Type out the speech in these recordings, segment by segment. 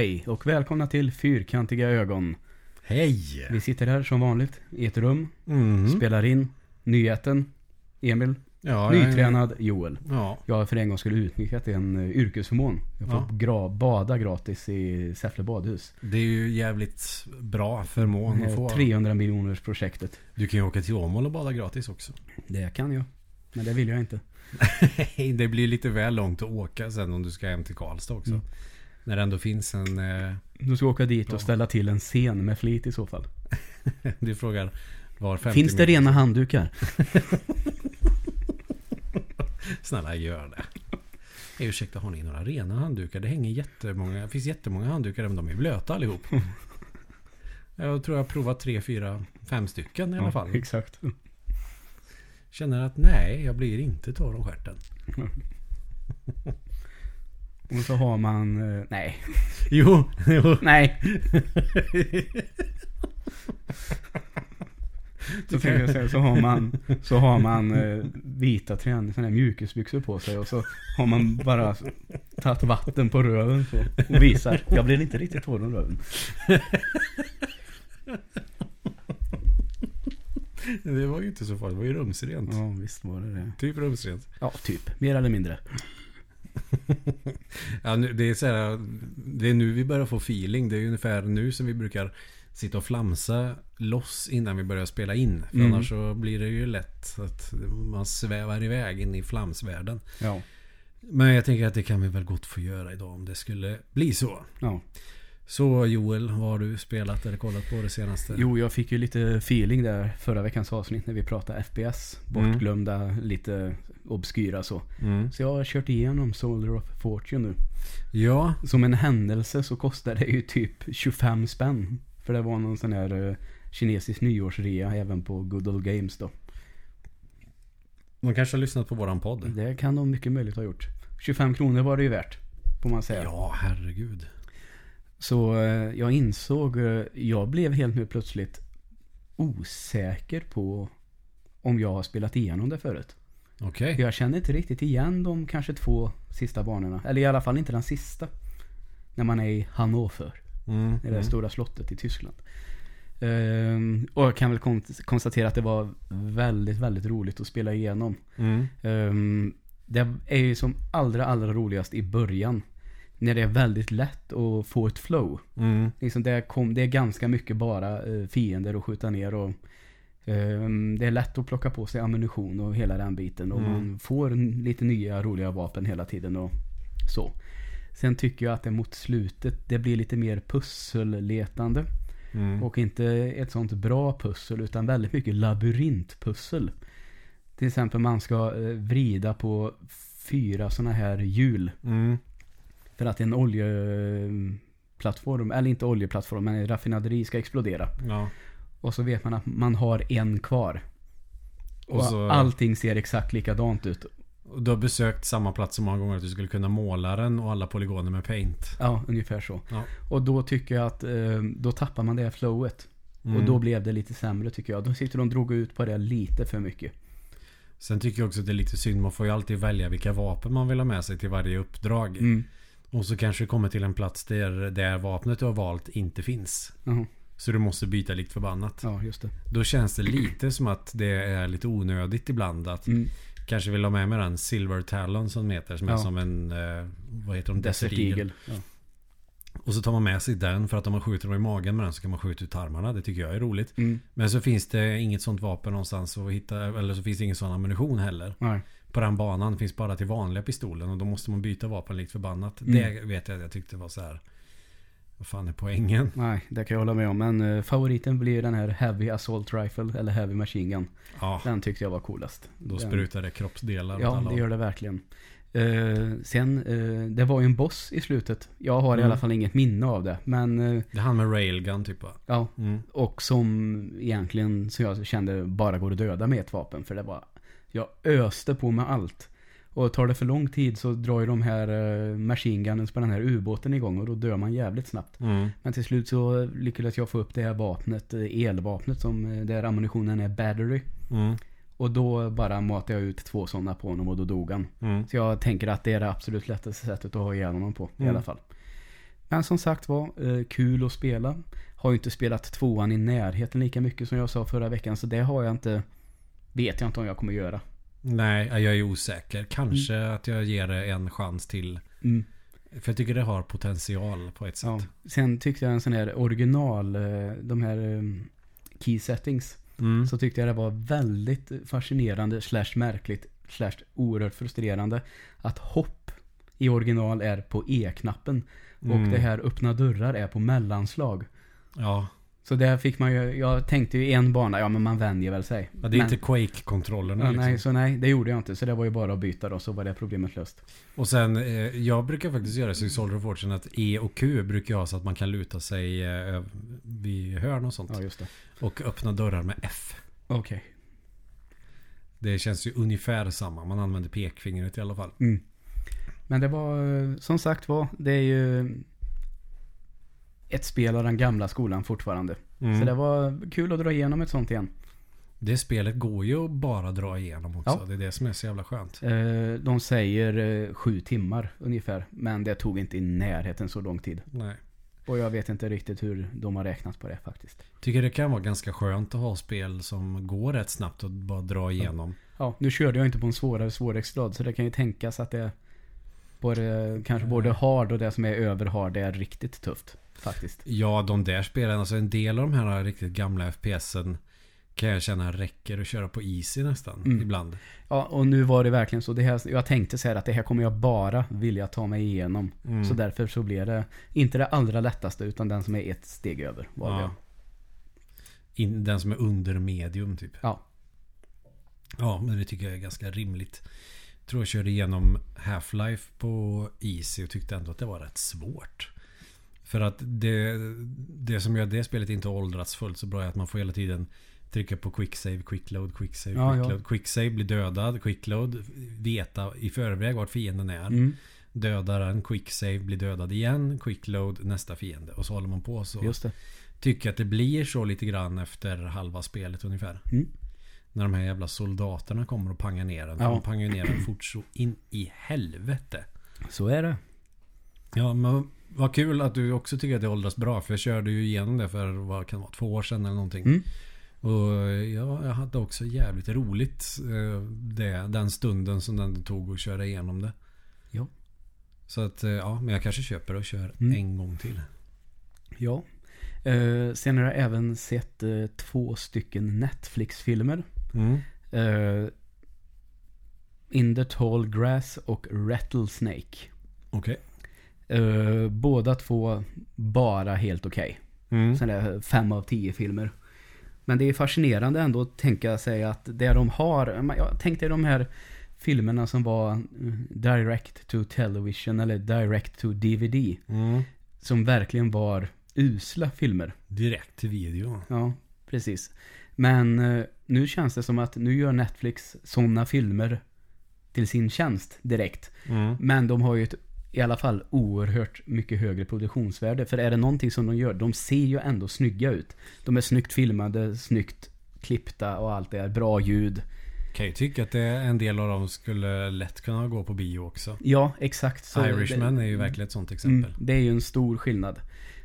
Hej och välkomna till Fyrkantiga ögon. Hej! Vi sitter här som vanligt i ett rum, Mm. spelar in nyheten. Emil, Ja, nytränad Joel. Ja, Jag har för en gång skulle utnyttjat en uh, yrkesförmån. Jag får Ja. gra- bada gratis i Säffle badhus. det är ju jävligt bra förmån att Eh, få. 300 miljoners projektet. Du kan ju åka till Åmål och bada gratis också. Det kan jag. Men det vill jag inte. det blir lite väl långt att åka sen om du ska hem till Karlstad också. Mm. När det ändå finns en... Eh, Du ska åka dit och ställa till en scen med flit i så fall. du frågar var 50 Finns det rena handdukar? Snälla gör det. Hey, ursäkta, har ni några rena handdukar? Det hänger jättemånga, det finns jättemånga handdukar men de är blöta allihop. Jag tror jag har provat tre, fyra, fem stycken i alla fall. Exakt. Känner att nej, jag blir inte torr om stjärten. Och så har man... eh, nej. Jo, jo. Nej. Så tänker jag säga, så har man, så har man eh, vita träning, sådana här mjukisbyxor på sig och så har man bara tagit vatten på röven så, och visar. Jag blir inte riktigt torr om röven. Det var ju inte så farligt. Det var ju rumsrent. Ja, visst var det det. Typ rumsrent. Ja, typ. Mer eller mindre. Ja, nu, det, är så här, det är nu vi börjar få feeling. Det är ungefär nu som vi brukar sitta och flamsa loss innan vi börjar spela in. För Mm. annars så blir det ju lätt att man svävar iväg in i flamsvärlden. Ja. Men jag tänker att det kan vi väl gott få göra idag om det skulle bli så. ja. Så Joel, vad har du spelat eller kollat på det senaste? Jo, jag fick ju lite feeling där förra veckans avsnitt när vi pratade FPS. Bortglömda, lite obskyra så. Mm. Så jag har kört igenom Soldier of Fortune nu. Ja, Som en händelse så kostar det ju typ 25 spänn. För det var någon sån här eh, kinesisk nyårsrea även på Good Old Games då. de kanske har lyssnat på våran podd. Det kan de mycket möjligt ha gjort. 25 kronor var det ju värt. Får man säga. Ja, herregud. Så eh, jag insåg, eh, jag blev helt nu plötsligt osäker på om jag har spelat igenom det förut. För jag känner inte riktigt igen de kanske två sista banorna. Eller i alla fall inte den sista. När man är i Hannover. Mm. Det Mm. stora slottet i Tyskland. Ehm, och jag kan väl kon- konstatera att det var väldigt, väldigt roligt att spela igenom. Mm. Ehm, det är ju som allra, allra roligast i början. När det är väldigt lätt att få ett flow. Mm. Liksom det, kom, det är ganska mycket bara eh, fiender att skjuta ner och det är lätt att plocka på sig ammunition och hela den biten. Och Mm. man får lite nya roliga vapen hela tiden och så. Sen tycker jag att det mot slutet, det blir lite mer pusselletande. Mm. Och inte ett sånt bra pussel utan väldigt mycket labyrintpussel. Till exempel man ska eh, vrida på fyra sådana här hjul. Mm. För att en oljeplattform, eller inte oljeplattform, men en raffinaderi ska explodera. Ja. Och så vet man att man har en kvar. Och, Och så- allting ser exakt likadant ut. Och Du har besökt samma plats så många gånger att du skulle kunna måla den och alla polygoner med paint. Ja, ungefär så. Ja. Och då tycker jag att eh, då tappar man det här flowet. Mm. Och då blev det lite sämre tycker jag. Då sitter de drog ut på det lite för mycket. Sen tycker jag också att det är lite synd. Man får ju alltid välja vilka vapen man vill ha med sig till varje uppdrag. Mm. Och så kanske det kommer till en plats där, där vapnet du har valt inte finns. Jaha. Så du måste byta likt förbannat. Ja, just det. Då känns det lite som att det är lite onödigt ibland. Att Mm. kanske vill ha med mig den Silver Talon som heter. Som är Ja. som en, eh, vad heter de? Desert Eagle. Ja. Och så tar man med sig den för att om man skjuter dem i magen med den så kan man skjuta ut tarmarna. Det tycker jag är roligt. Mm. Men så finns det inget sånt vapen någonstans att hitta. Eller så finns det ingen sån ammunition heller. Nej. På den banan finns bara till vanliga pistolen. Och då måste man byta vapen likt förbannat. Mm. Det vet jag att jag tyckte var så här. Vad fan är poängen? Nej, det kan jag hålla med om. Men eh, favoriten blir den här Heavy Assault Rifle, eller Heavy Machine Gun. Ja, Den tyckte jag var coolast. då Den- sprutar det kroppsdelar Ja, det gör det verkligen. Eh, sen, eh, det var ju en boss i slutet. Jag har i Mm. alla fall inget minne av det. Men, eh, Det är han med railgun typ va? ja. Mm. Och som egentligen, så jag kände, bara går att döda med ett vapen. För det var, jag öste på med allt. Och tar det för lång tid så drar ju de här uh, machine gunnens på den här ubåten igång och då dör man jävligt snabbt. Mm. Men till slut så lyckades jag få upp det här vapnet, eh, elvapnet som eh, där ammunitionen är battery. Mm. Och då bara matade jag ut två sådana på honom och då dog han. Mm. Så jag tänker att det är det absolut lättaste sättet att ha ihjäl honom på i Mm. alla fall. Men som sagt var, kul att spela. Har ju inte spelat tvåan i närheten lika mycket som jag sa förra veckan. Så det har jag inte... Vet jag inte om jag kommer göra. Nej, jag är osäker. Kanske att jag ger det en chans till. Mm. För jag tycker det har potential på ett sätt. Ja. Sen tyckte jag en sån här original, eh, de här eh, key settings. Mm. Så tyckte jag det var väldigt fascinerande slash märkligt slash oerhört frustrerande. Att hopp i original är på E-knappen. Och Mm. det här öppna dörrar är på mellanslag. Ja. Så där fick man ju, jag tänkte ju en bana, ja men man vänjer väl sig. ja det är men, inte Quake-kontrollerna ja, liksom. nej, så nej, det gjorde jag inte. Så det var ju bara att byta då, så var det problemet löst. Och sen, eh, jag brukar faktiskt göra så i Soldier of Fortune att E och Q brukar jag ha så att man kan luta sig eh, vid hörn och sånt. Ja, just det. Och öppna dörrar med F. Okej. Det känns ju ungefär samma. Man använder pekfingret i alla fall. Mm. Men det var, eh, som sagt var, det är ju ett spel av den gamla skolan fortfarande. Mm. Så det var kul att dra igenom ett sånt igen. Det spelet går ju att bara dra igenom också. Ja. Det är det som är så jävla skönt. Eh, De säger eh, sju timmar ungefär. Men det tog inte i närheten så lång tid. Nej. Och jag vet inte riktigt hur de har räknat på det faktiskt. Tycker det kan vara ganska skönt att ha spel som går rätt snabbt och bara dra igenom. Ja, nu körde jag inte på en svårare svårighetsgrad så det kan ju tänkas att det både, kanske både hard och det som är över hard är riktigt tufft. Faktiskt. Ja, de där spelen, alltså en del av de här riktigt gamla FPSen kan jag känna räcker att köra på easy nästan Mm. ibland. Ja, och nu var det verkligen så. Det här, jag tänkte så här att det här kommer jag bara vilja ta mig igenom. Mm. Så därför så blev det inte det allra lättaste utan den som är ett steg över. Var Ja. In, den som är under medium typ. Ja. Ja, men det tycker jag är ganska rimligt. Tror jag körde igenom Half-Life på Easy och tyckte ändå att det var rätt svårt. För att det, det som gör det spelet inte åldrats fullt så bra är att man får hela tiden trycka på quick save, quick load, quick save, Ja, quick ja. load. Quick save blir dödad, quick load veta i förväg vart fienden är. Mm, Dödar den, quick save blir dödad igen, quick load nästa fiende. Och så håller man på så. just det. Tycker att det blir så lite grann efter halva spelet ungefär. Mm. När de här jävla soldaterna kommer och pangar ner den. Ja. De pangar ju ner den fort så in i helvete. Så är det. Ja men vad kul att du också tycker att det åldras bra. För jag körde ju igenom det för vad kan det vara, två år sedan eller någonting. Mm. Och ja, jag hade också jävligt roligt eh, det, den stunden som den tog att köra igenom det. Ja. Så att eh, ja, men jag kanske köper och kör Mm. en gång till. Ja. Eh, sen har jag även sett eh, två stycken Netflix-filmer. Mm. Eh, In the Tall Grass och Rattlesnake. Okej. Eh, båda två bara helt okej. Mm. Sen är det fem av tio filmer. Men det är fascinerande ändå att tänka sig att det de har, jag tänkte de här filmerna som var mm, direct to television eller direct to DVD. Mm. Som verkligen var usla filmer. Direkt till video. Ja, precis. Men eh, nu känns det som att nu gör Netflix sådana filmer till sin tjänst direkt. Mm. Men de har ju ett, i alla fall oerhört mycket högre produktionsvärde. För är det någonting som de gör, de ser ju ändå snygga ut. De är snyggt filmade, snyggt klippta och allt det är bra ljud. Kan ju tycka att det, en del av dem skulle lätt kunna gå på bio också. Ja, exakt. Så Irishman det, är ju verkligen ett sånt exempel. Mm, det är ju en stor skillnad.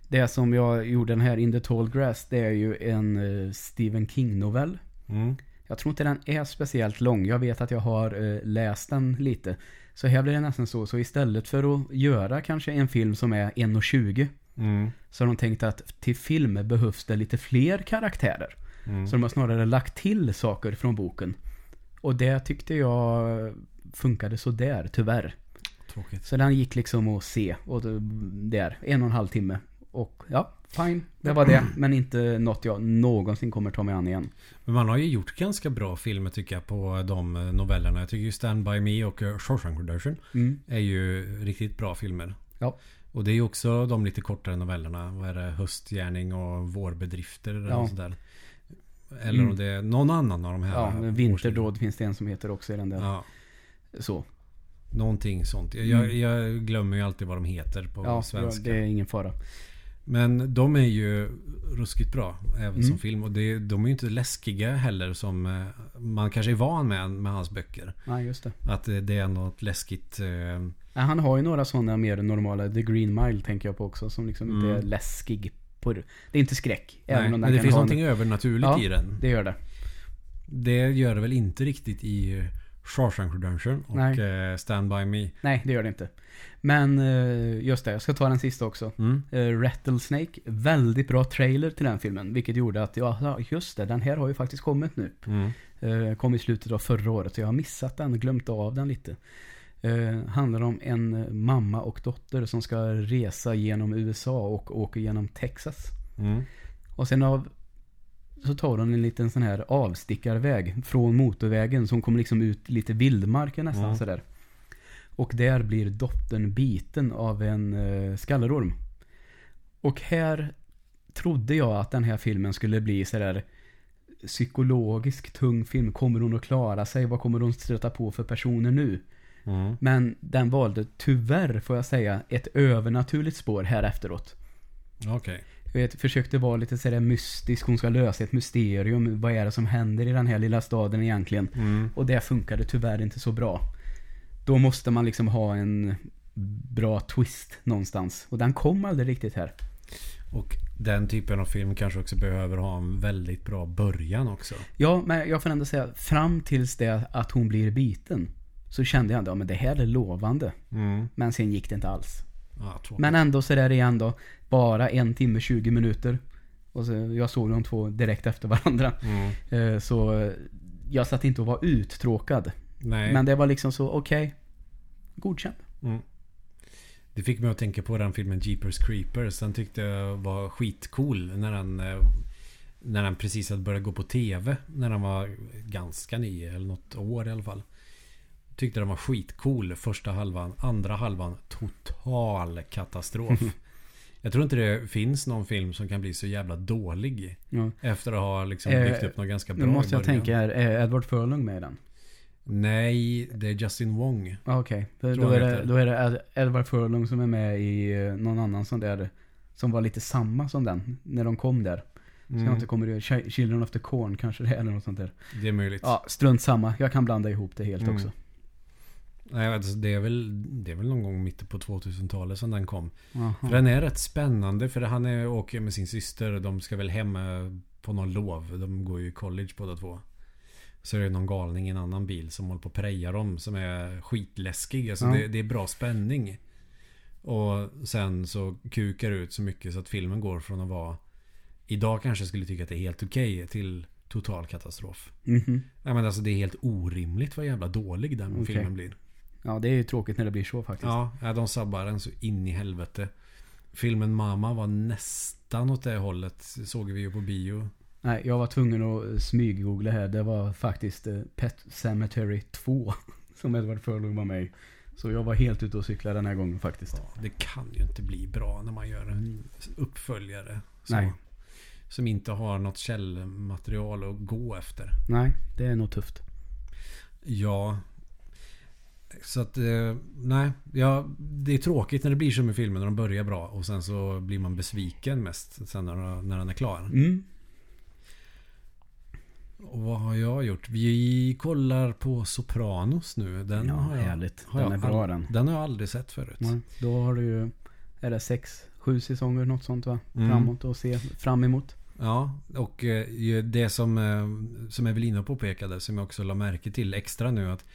Det som jag gjorde den här In the Tall Grass, det är ju en eh, Stephen King-novell. Mm. Jag tror inte den är speciellt lång. Jag vet att jag har eh, läst den lite. Så här blir det nästan så. Så istället för att göra kanske en film som är 1.20 Mm. så har de tänkt att till film behövs det lite fler karaktärer. Mm. Så de har snarare lagt till saker från boken. Och det tyckte jag funkade så där tyvärr. Tråkigt. Så den gick liksom att se. Och där, en och en halv timme. Och ja, fine. Det var det. Men inte något jag någonsin kommer ta mig an igen. Men man har ju gjort ganska bra filmer tycker jag på de eh, novellerna. Jag tycker ju Stand By Me och eh, Shawshank Redemption Mm. är ju riktigt bra filmer. Ja. Och det är ju också de lite kortare novellerna. Vad är det? Höstgärning och Vårbedrifter eller Ja. sånt där. Eller Mm. om det är någon annan av de här. Ja. Vinterdåd finns det en som heter också i den där. Ja, Så. någonting sånt. Jag, Mm. jag glömmer ju alltid vad de heter på Ja, svenska. det är ingen fara. Men de är ju ruskigt bra även Mm. som film. Och det, de är ju inte läskiga heller som eh, man kanske är van med med hans böcker. Nej, just det. Att det, det är något läskigt. Eh, Ja, han har ju några sådana mer normala. The Green Mile tänker jag på också. Som liksom inte Mm. är läskig. På det. är inte skräck. Även nej, om den men det finns någonting övernaturligt Ja. i den. Det gör det. Det gör det väl inte riktigt i eh, Shawshank Redemption och Nej. eh, Stand By Me. Nej, det gör det inte. Men eh, just det, jag ska ta den sista också. Mm. Uh, Rattlesnake. Väldigt bra trailer till den filmen. Vilket gjorde att, ja just det, den här har ju faktiskt kommit nu. Mm. Eh, kom i slutet av förra året. Så jag har missat den glömt av den lite. Eh, handlar om en eh, mamma och dotter som ska resa genom USA och åker genom Texas. Mm. Och sen av så tar hon en liten sån här avstickarväg från motorvägen som kommer liksom ut lite vildmarken nästan Mm. sådär. Och där blir dottern biten av en uh, skallerorm. Och här trodde jag att den här filmen skulle bli sådär psykologisk tung film. Kommer hon att klara sig? Vad kommer hon stöta på för personer nu? Mm. Men den valde tyvärr, får jag säga, ett övernaturligt spår här efteråt. Okej. Jag vet, försökte vara lite sådär mystisk. Hon ska lösa ett mysterium. Vad är det som händer i den här lilla staden egentligen? Mm. Och det funkade tyvärr inte så bra. Då måste man liksom ha en bra twist någonstans. Och den kom aldrig riktigt här. Och den typen av film kanske också behöver ha en väldigt bra början också. Ja, men jag får ändå säga fram tills det att hon blir biten. Så kände jag ändå, ja, men det här är lovande. Mm. Men sen gick det inte alls. Ja. Men ändå så där igen då. Bara en timme 20 minuter. Och så, jag såg de två direkt efter varandra. Mm. Eh, Så jag satt inte och var uttråkad. Nej. Men det var liksom så, okej. Godkänt. Mm. Det fick mig att tänka på den filmen Jeepers Creepers. Den tyckte jag var skitcool när den, eh, när den precis hade börjat gå på tv. När den var ganska ny, eller något år i alla fall. Tyckte den var skitcool första halvan. Andra halvan total katastrof. jag tror inte det finns någon film som kan bli så jävla dålig. Ja. Efter att ha liksom Eh, byggt upp något ganska bra Nu måste jag tänka, är Edward Furlong med i den? Nej, det är Justin Wong. Ah, Okej, Tror då, jag är det, då är det Ed- Edward Furlong som är med i eh, någon annan sån där som var lite samma som den när de kom där. Så jag Mm, inte kommer ihåg. Children of the Corn kanske det är eller något sånt där. det är möjligt. Ja, strunt samma. Jag kan blanda ihop det helt Mm. också. Nej, alltså det, är väl, det är väl någon gång mitten på 2000-talet som den kom. Aha. För den är rätt spännande för han är, åker med sin syster och de ska väl hem eh, på någon lov. De går ju i college båda två. Så är det någon galning i en annan bil som håller på att preja dem som är skitläskig. Alltså Ja. det, det är bra spänning. Och sen så kukar det ut så mycket så att filmen går från att vara Idag kanske jag skulle tycka att det är helt okej till total katastrof. Mhm. Nej men alltså det är helt orimligt vad jävla dålig den Okej. filmen blir. Ja, det är ju tråkigt när det blir så faktiskt. Ja, de sabbar den så in i helvete. Filmen Mama var nästan åt det hållet. Såg vi ju på bio. Nej, jag var tvungen att smyggoogla här. Det var faktiskt eh, Pet Cemetery 2 som Edward Furlong var med i. Så jag var helt ute och cyklade den här gången faktiskt. Ja, det kan ju inte bli bra när man gör en uppföljare. Så, Nej. Som inte har något källmaterial att gå efter. Nej, det är nog tufft. Ja. Så att, eh, nej. Ja, det är tråkigt när det blir så med filmer när de börjar bra. Och sen så blir man besviken mest sen när, när den är klar. Mm. Och vad har jag gjort? Vi kollar på Sopranos nu. Den Ja, har jag, härligt. har Den jag är bra den. Den har jag aldrig sett förut. Ja, då har du ju, är det sex, sju säsonger något sånt va? Mm. Framåt och se fram emot. Ja, och eh, det som, eh, som Evelina påpekade, som jag också la märke till extra nu, att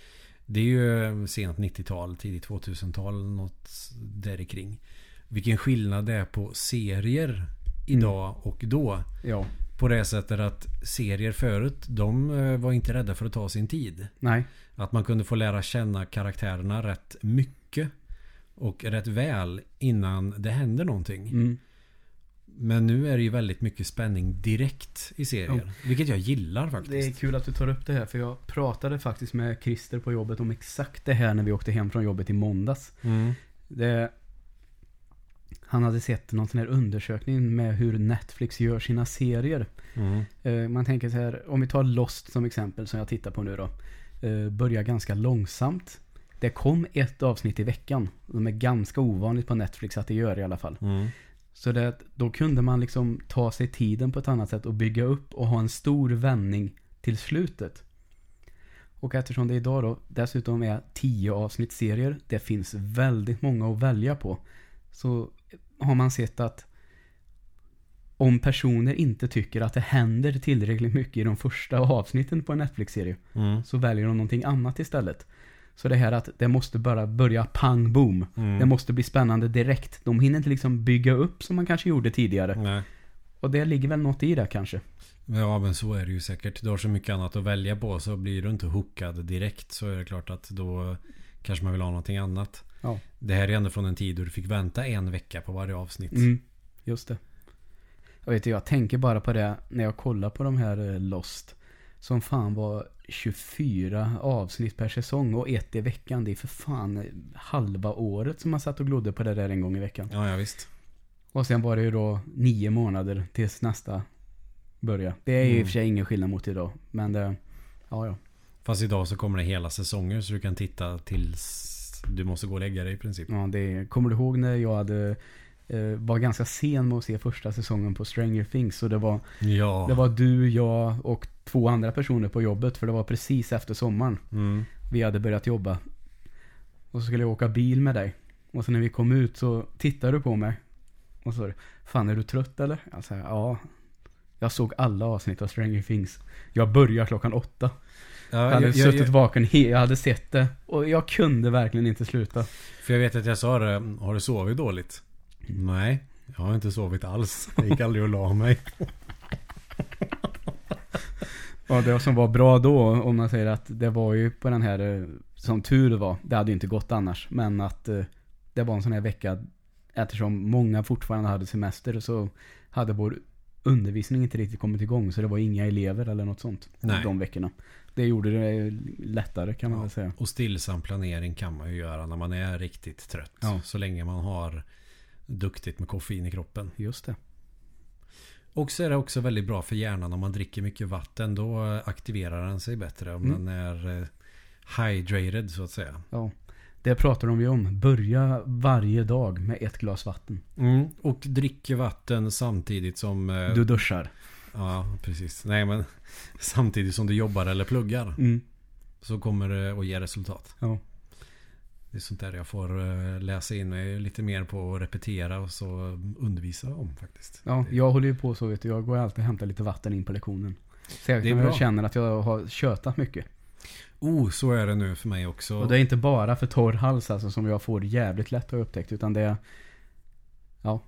det är ju sent 90-tal, tidigt 2000-tal, något där kring. Vilken skillnad det är på serier idag och då. Ja. På det sättet att serier förut, de eh, var inte rädda för att ta sin tid. Nej. Att man kunde få lära känna karaktärerna rätt mycket och rätt väl innan det händer någonting. Mm. Men nu är det ju väldigt mycket spänning direkt i serier. Vilket jag gillar faktiskt. Det är kul att du tar upp det här för jag pratade faktiskt med Christer på jobbet om exakt det här när vi åkte hem från jobbet i måndags. Mm. Det, han hade sett någon sån här undersökning med hur Netflix gör sina serier. Mm. Eh, Man tänker så här, om vi tar Lost som exempel som jag tittar på nu då. Eh, Börjar ganska långsamt. Det kom ett avsnitt i veckan. De är ganska ovanligt på Netflix att det gör i alla fall. Mm. Så det, då kunde man liksom ta sig tiden på ett annat sätt och bygga upp och ha en stor vändning till slutet. Och eftersom det idag då dessutom är tio avsnittsserier, det finns väldigt många att välja på. Så har man sett att om personer inte tycker att det händer tillräckligt mycket i de första avsnitten på en Netflix-serie Mm. så väljer de någonting annat istället. Så det här att det måste bara börja pang boom. Mm. Det måste bli spännande direkt. De hinner inte liksom bygga upp som man kanske gjorde tidigare. Nej. Och det ligger väl något i det kanske. Ja men så är det ju säkert. Du har så mycket annat att välja på så blir du inte hookad direkt så är det klart att då kanske man vill ha någonting annat. Ja. Det här är ändå från en tid då du fick vänta en vecka på varje avsnitt. Mm, just det. Jag vet jag tänker bara på det när jag kollar på de här eh, Lost. Som fan var 24 avsnitt per säsong och ett i veckan. Det är för fan halva året som man satt och glodde på det där en gång i veckan. Ja, ja visst. Och sen var det ju då nio månader tills nästa börjar. Det är ju i Mm. och för sig ingen skillnad mot idag. Men det, ja ja. Fast idag så kommer det hela säsonger så du kan titta tills du måste gå och lägga dig i princip. ja det, kommer du ihåg när jag hade eh, var ganska sen med att se första säsongen på Stranger Things. Så det var, Ja. det var du, jag och två andra personer på jobbet. För det var precis efter sommaren. Mm. Vi hade börjat jobba. Och så skulle jag åka bil med dig. Och så när vi kom ut så tittade du på mig. Och så fan är du trött eller? Jag sa, ja. Jag såg alla avsnitt av Stranger Things. Jag började klockan åtta. Ja, Jag hade jag, jag, suttit vaken, he- jag hade sett det. Och jag kunde verkligen inte sluta. för jag vet att jag sa det. Har du sovit dåligt? Nej. Jag har inte sovit alls. Jag gick aldrig och la mig. Ja, det som var bra då, om man säger att det var ju på den här, eh, som tur var, det hade ju inte gått annars, men att eh, det var en sån här vecka, eftersom många fortfarande hade semester så hade vår undervisning inte riktigt kommit igång, så det var inga elever eller något sånt Nej. de veckorna. Det gjorde det lättare kan man Ja. väl säga. Och stillsam planering kan man ju göra när man är riktigt trött. Ja. Så länge man har duktigt med koffein i kroppen. Just det. Och så är det också väldigt bra för hjärnan om man dricker mycket vatten. Då aktiverar den sig bättre om Mm. den är eh, hydrated så att säga. Ja. Det pratar de ju om. Börja varje dag med ett glas vatten. Och dricker vatten samtidigt som... eh, Du duschar. Ja, precis. Nej men samtidigt som du jobbar eller pluggar. Mm. Så kommer det att ge resultat. Ja. Det är sånt där jag får eh, läsa in mig lite mer på och repetera och så undervisa om faktiskt. Ja, jag håller ju på så vet du. Jag går alltid och hämtar lite vatten in på lektionen. Särskilt Det är när bra. jag känner att jag har tjötat mycket. Oh, så är det nu för mig också. Och det är inte bara för torr hals alltså som jag får jävligt lätt att ha upptäckt. Utan det är... Ja.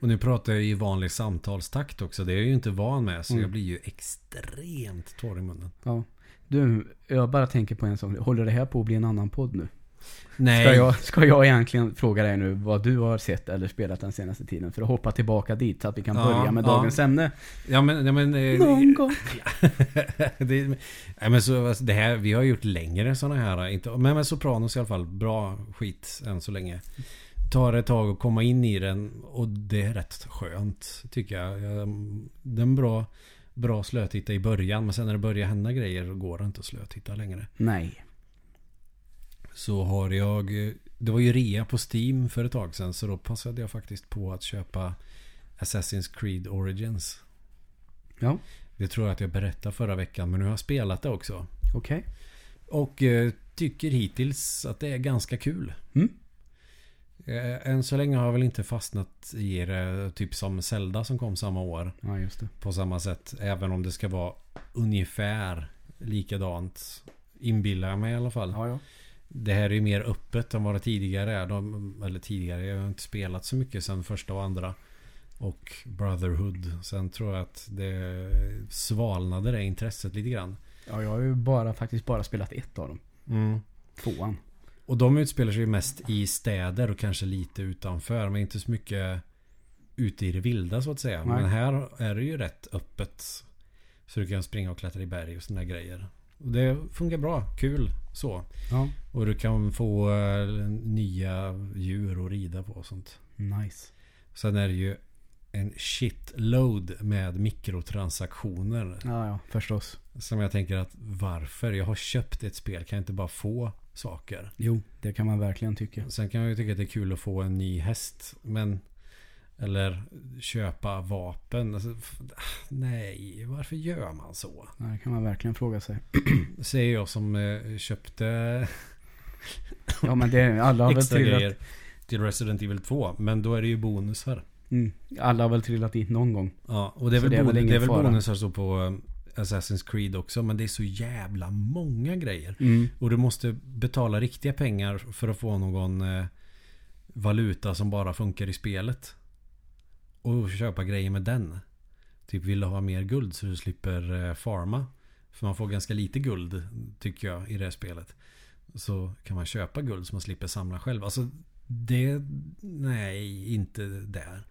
Och nu pratar jag i vanlig samtalstakt också. Det är jag ju inte van med. Så Mm. jag blir ju extremt torr i munnen. ja. Du, jag bara tänker på en sak. Håller det här på att bli en annan podd nu? Nej. Ska jag, ska jag egentligen fråga dig nu vad du har sett eller spelat den senaste tiden? För att hoppa tillbaka dit så att vi kan Ja, börja med ja. dagens ämne. Ja men... Ja, men eh, Någon gång. det, nej, men så, alltså, det här, vi har gjort längre sådana här. Inte, men, men Sopranos i alla fall. Bra skit än så länge. Tar ett tag att komma in i den. Och det är rätt skönt tycker jag. jag det är en bra, bra slötitta i början. Men sen när det börjar hända grejer går det inte att slötitta längre. Nej. Så har jag... Det var ju rea på Steam för ett tag sedan. Så då passade jag faktiskt på att köpa Assassin's Creed Origins. Ja, Det tror jag att jag berättade förra veckan. Men nu har jag spelat det också. okej. Och eh, tycker hittills att det är ganska kul. Mm. Eh, än så länge har jag väl inte fastnat i det. Typ som Zelda som kom samma år. Ja, just det. På samma sätt. Även om det ska vara ungefär likadant. Inbillar jag mig i alla fall. Ja, ja. Det här är ju mer öppet än vad det tidigare är. De, eller tidigare, jag har inte spelat så mycket sen första och andra. Och Brotherhood. Sen tror jag att det svalnade det intresset lite grann. Ja, jag har ju bara, faktiskt bara spelat ett av dem. Mm. Tvåan. Och de utspelar sig mest i städer och kanske lite utanför. Men inte så mycket ute i det vilda så att säga. Nej. Men här är det ju rätt öppet. Så du kan springa och klättra i berg och sådana grejer. Det funkar bra. Kul så. Ja. Och du kan få eh, nya djur att rida på och sånt. Nice. Sen är det ju en shitload med mikrotransaktioner. Ja, ja, förstås. Som jag tänker att varför? Jag har köpt ett spel. Kan jag inte bara få saker? Jo, det kan man verkligen tycka. Sen kan jag ju tycka att det är kul att få en ny häst. Men Eller köpa vapen. Alltså, nej, varför gör man så? Det kan man verkligen fråga sig. Säger jag som eh, köpte Ja men det, alla har väl trillat, till Resident Evil 2. Men då är det ju bonusar. mm, alla har väl trillat dit någon gång. Ja, och det är Så väl, det är väl det är väl bonusar så på eh, Assassin's Creed också. Men det är så jävla många grejer. Mm. Och du måste betala riktiga pengar för att få någon eh, valuta som bara funkar i spelet. Och köpa grejer med den. Typ vill du ha mer guld så du slipper eh, farma. För man får ganska lite guld tycker jag i det här spelet. Så kan man köpa guld så man slipper samla själv. Alltså det... Nej, inte där.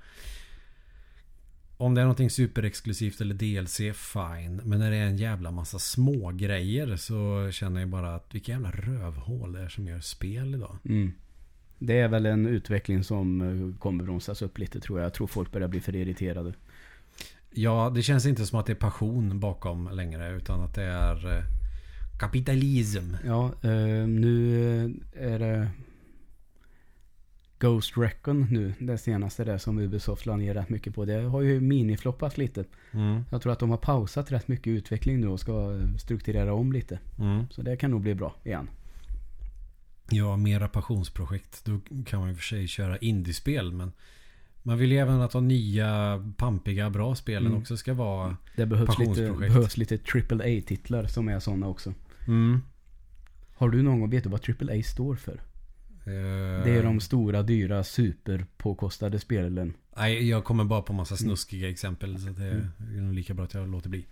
Om det är någonting superexklusivt eller DLC, fine. Men när det är en jävla massa små grejer så känner jag bara att vilka jävla rövhål det är som gör spel idag. Mm. Det är väl en utveckling som eh, kommer bromsas upp lite tror jag. Jag tror folk börjar bli för irriterade. Ja, det känns inte som att det är passion bakom längre utan att det är eh, kapitalism. Ja, eh, nu är det Ghost Recon nu. Det senaste där som Ubisoft la ner rätt mycket på. Det har ju minifloppat lite. Mm, Jag tror att de har pausat rätt mycket utveckling nu och ska strukturera om lite. mm. Så det kan nog bli bra igen. Ja, mera passionsprojekt. Då kan man i och för sig köra indiespel men man vill ju även att de nya pampiga bra spelen Mm. också ska vara... Det behövs Passionsprojekt. behövs lite AAA-titlar som är sådana också. Mm. Har du någon gång, vet du vad AAA står för? Eh, Det är de stora, dyra, superpåkostade spelen. Nej, jag kommer bara på massa snuskiga exempel så det Mm. är nog lika bra att jag låter bli.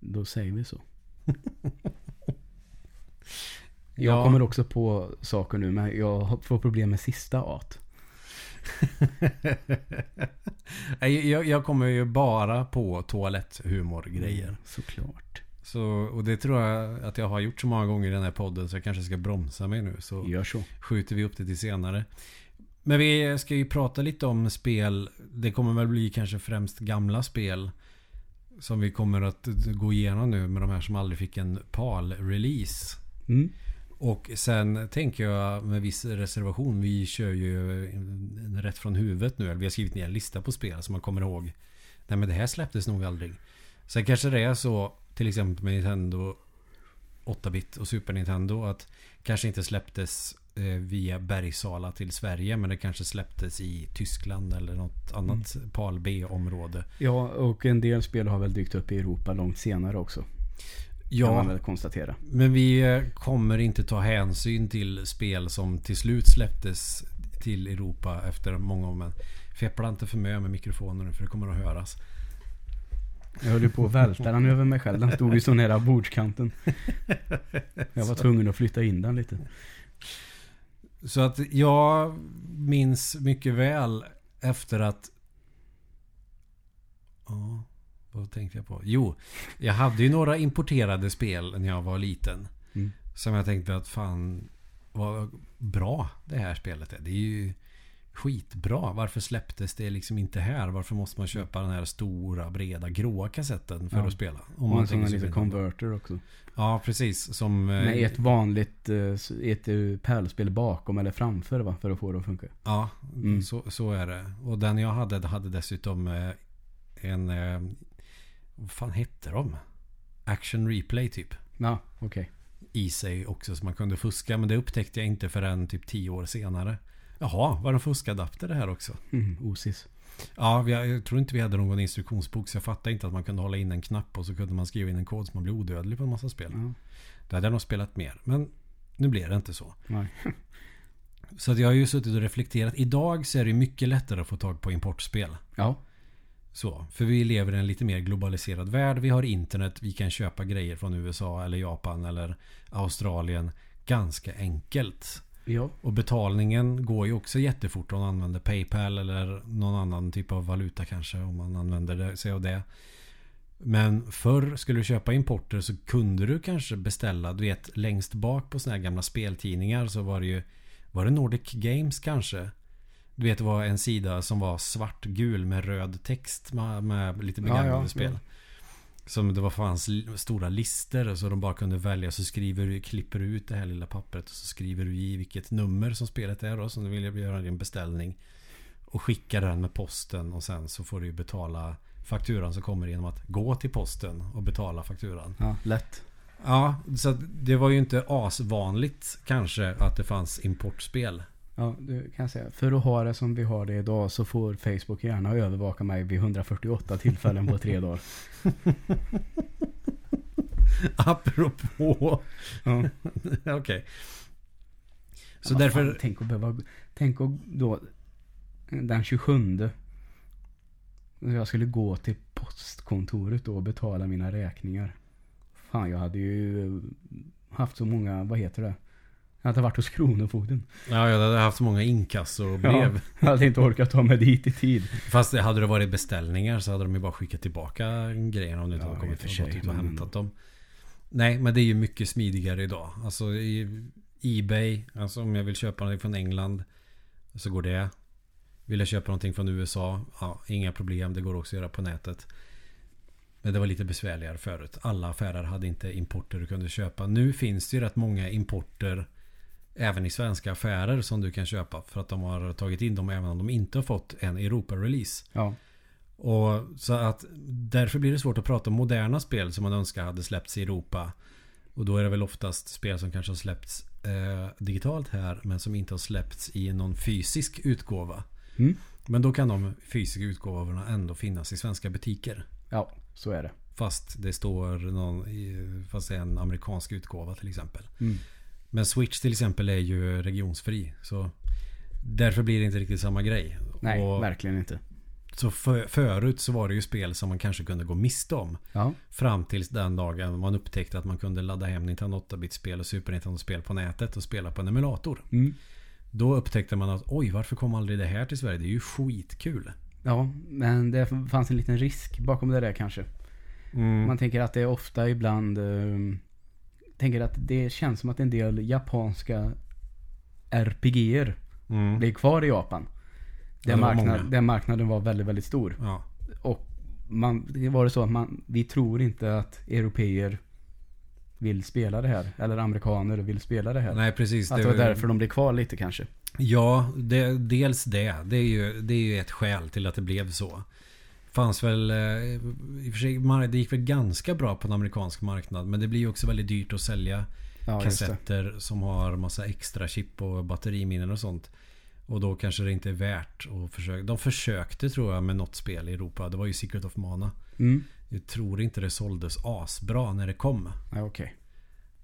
Då säger vi så. Ja. Jag kommer också på saker nu, men jag har- får problem med sista art. Nej, jag, jag kommer ju bara på toaletthumorgrejer. Mm, Såklart. Så, och det tror jag att jag har gjort så många gånger i den här podden så jag kanske ska bromsa mig nu. Så Gör så. skjuter vi upp det till senare. Men vi ska ju prata lite om spel. Det kommer väl bli kanske främst gamla spel. Som vi kommer att gå igenom nu med de här som aldrig fick en PAL-release. Mm. Och sen tänker jag med viss reservation. Vi kör ju rätt från huvudet nu. Eller vi har skrivit ner en lista på spel som man kommer ihåg. Nej men det här släpptes nog aldrig. Sen kanske det är så till exempel med Nintendo 8-bit och Super Nintendo att kanske inte släpptes eh, via Bergsala till Sverige men det kanske släpptes i Tyskland eller något annat PAL B-område. Ja, och en del spel har väl dykt upp i Europa långt senare också. Kan man väl konstatera. Men vi eh, kommer inte ta hänsyn till spel som till slut släpptes till Europa efter många år. Men feppla inte för mycket med mikrofonen för det kommer att höras. Jag höll ju på att välta den över mig själv. Den stod ju så nära bordskanten. Jag var tvungen att flytta in den lite. Så att jag minns mycket väl efter att... Ja, vad tänkte jag på? Jo, jag hade ju några importerade spel när jag var liten. Mm. Som jag tänkte att fan vad bra det här spelet är. Det är ju skitbra. Varför släpptes det liksom inte här? Varför måste man köpa den här stora breda gråa kassetten för Ja. att spela? Om man en sån här tänker lite sig converter också. Ja, precis. Som... eh, Med ett vanligt eh, ett eh, pärlspel bakom eller framför va? För att få det att funka. Ja, Mm. så, så är det. Och den jag hade hade dessutom en... Vad fan hette de? Action Replay typ. Ja, okej. I sig också så man kunde fuska. Men det upptäckte jag inte förrän typ tio år senare. Jaha, var det en fuskadapter det här också? Mm, osis. Ja, jag tror inte vi hade någon instruktionsbok så jag fattade inte att man kunde hålla in en knapp och så kunde man skriva in en kod så man blev odödlig på en massa spel. Ja, Det hade jag nog spelat mer. Men nu blev det inte så. nej. Så att jag har ju suttit och reflekterat. Idag så är det mycket lättare att få tag på importspel. Ja, Så, för vi lever i en lite mer globaliserad värld. Vi har internet, vi kan köpa grejer från USA eller Japan eller Australien ganska enkelt. ja. Och betalningen går ju också jättefort om man använder Paypal eller någon annan typ av valuta kanske om man använder sig av det. Men förr skulle du köpa importer så kunde du kanske beställa, du vet längst bak på såna här gamla speltidningar så var det ju Var det Nordic Games kanske? Du vet det var en sida som var svartgul med röd text med, med lite Ja, begagnade ja, spel. ja. Som det var fanns stora lister så de bara kunde välja så skriver du, klipper du ut det här lilla pappret och så skriver du i vilket nummer som spelet är då som du vill göra din beställning. och skickar den med posten och sen så får du ju betala fakturan som kommer genom att gå till posten och betala fakturan. Ja, lätt. Ja, så det var ju inte asvanligt kanske att det fanns importspel. Ja, du kan säga. För att ha det som vi har det idag så får Facebook gärna övervaka mig vid 148 tillfällen på tre dagar. Apropå... Ja. Okej. Så Så därför... Fan, tänk att behöva... Tänk att då... Den 27. Jag skulle gå till postkontoret då och betala mina räkningar. Fan, jag hade ju haft så många... Vad heter det? Jag hade varit hos Kronofogden. Ja, jag hade haft så många inkassobrev. Jag hade inte orkat ta mig dit i tid. Fast hade det varit beställningar så hade de ju bara skickat tillbaka grejerna om det inte Ja, hade kommit och för och sig, och hämtat dem. Nej, men det är ju mycket smidigare idag. Alltså i Ebay, alltså om jag vill köpa någonting från England så går det. Vill jag köpa någonting från USA, ja, inga problem. Det går också att göra på nätet. Men det var lite besvärligare förut. Alla affärer hade inte importer du kunde köpa. Nu finns det ju rätt många importer även i svenska affärer som du kan köpa. För att de har tagit in dem även om de inte har fått en Europa-release. Ja. Och så att därför blir det svårt att prata om moderna spel som man önskar hade släppts i Europa. Och då är det väl oftast spel som kanske har släppts eh, digitalt här men som inte har släppts i någon fysisk utgåva. Mm. Men då kan de fysiska utgåvorna ändå finnas i svenska butiker. Ja, så är det. Fast det står någon, fast det är en amerikansk utgåva till exempel. Mm. Men Switch till exempel är ju regionsfri. Så därför blir det inte riktigt samma grej. Nej, och, verkligen inte. så för, förut så var det ju spel som man kanske kunde gå miste om. Ja. Fram tills den dagen man upptäckte att man kunde ladda hem Nintendo 8-bit-spel och Super Nintendo-spel på nätet och spela på en emulator. Mm. Då upptäckte man att oj, varför kom aldrig det här till Sverige? Det är ju skitkul. Ja, men det fanns en liten risk bakom det där kanske. Mm. Man tänker att det är ofta ibland... eh, tänker att det känns som att en del japanska RPGer Mm. blir kvar i Japan. Var marknad, den marknaden var väldigt, väldigt stor. Ja. Och man, det var det så att man, vi tror inte att europeer vill spela det här. Eller amerikaner vill spela det här. Nej, precis. att det var därför de blev kvar lite kanske. Ja, det, dels det. Det är, ju, det är ju ett skäl till att det blev så. Fanns väl, eh, i och för sig, det gick väl ganska bra på en amerikansk marknad. Men det blir ju också väldigt dyrt att sälja Ja, kassetter som har massa extra chip och batteriminnen och sånt. Och då kanske det inte är värt att försöka. De försökte tror jag med något spel i Europa. Det var ju Secret of Mana. Mm. Jag tror inte det såldes asbra när det kom. Ja, okej.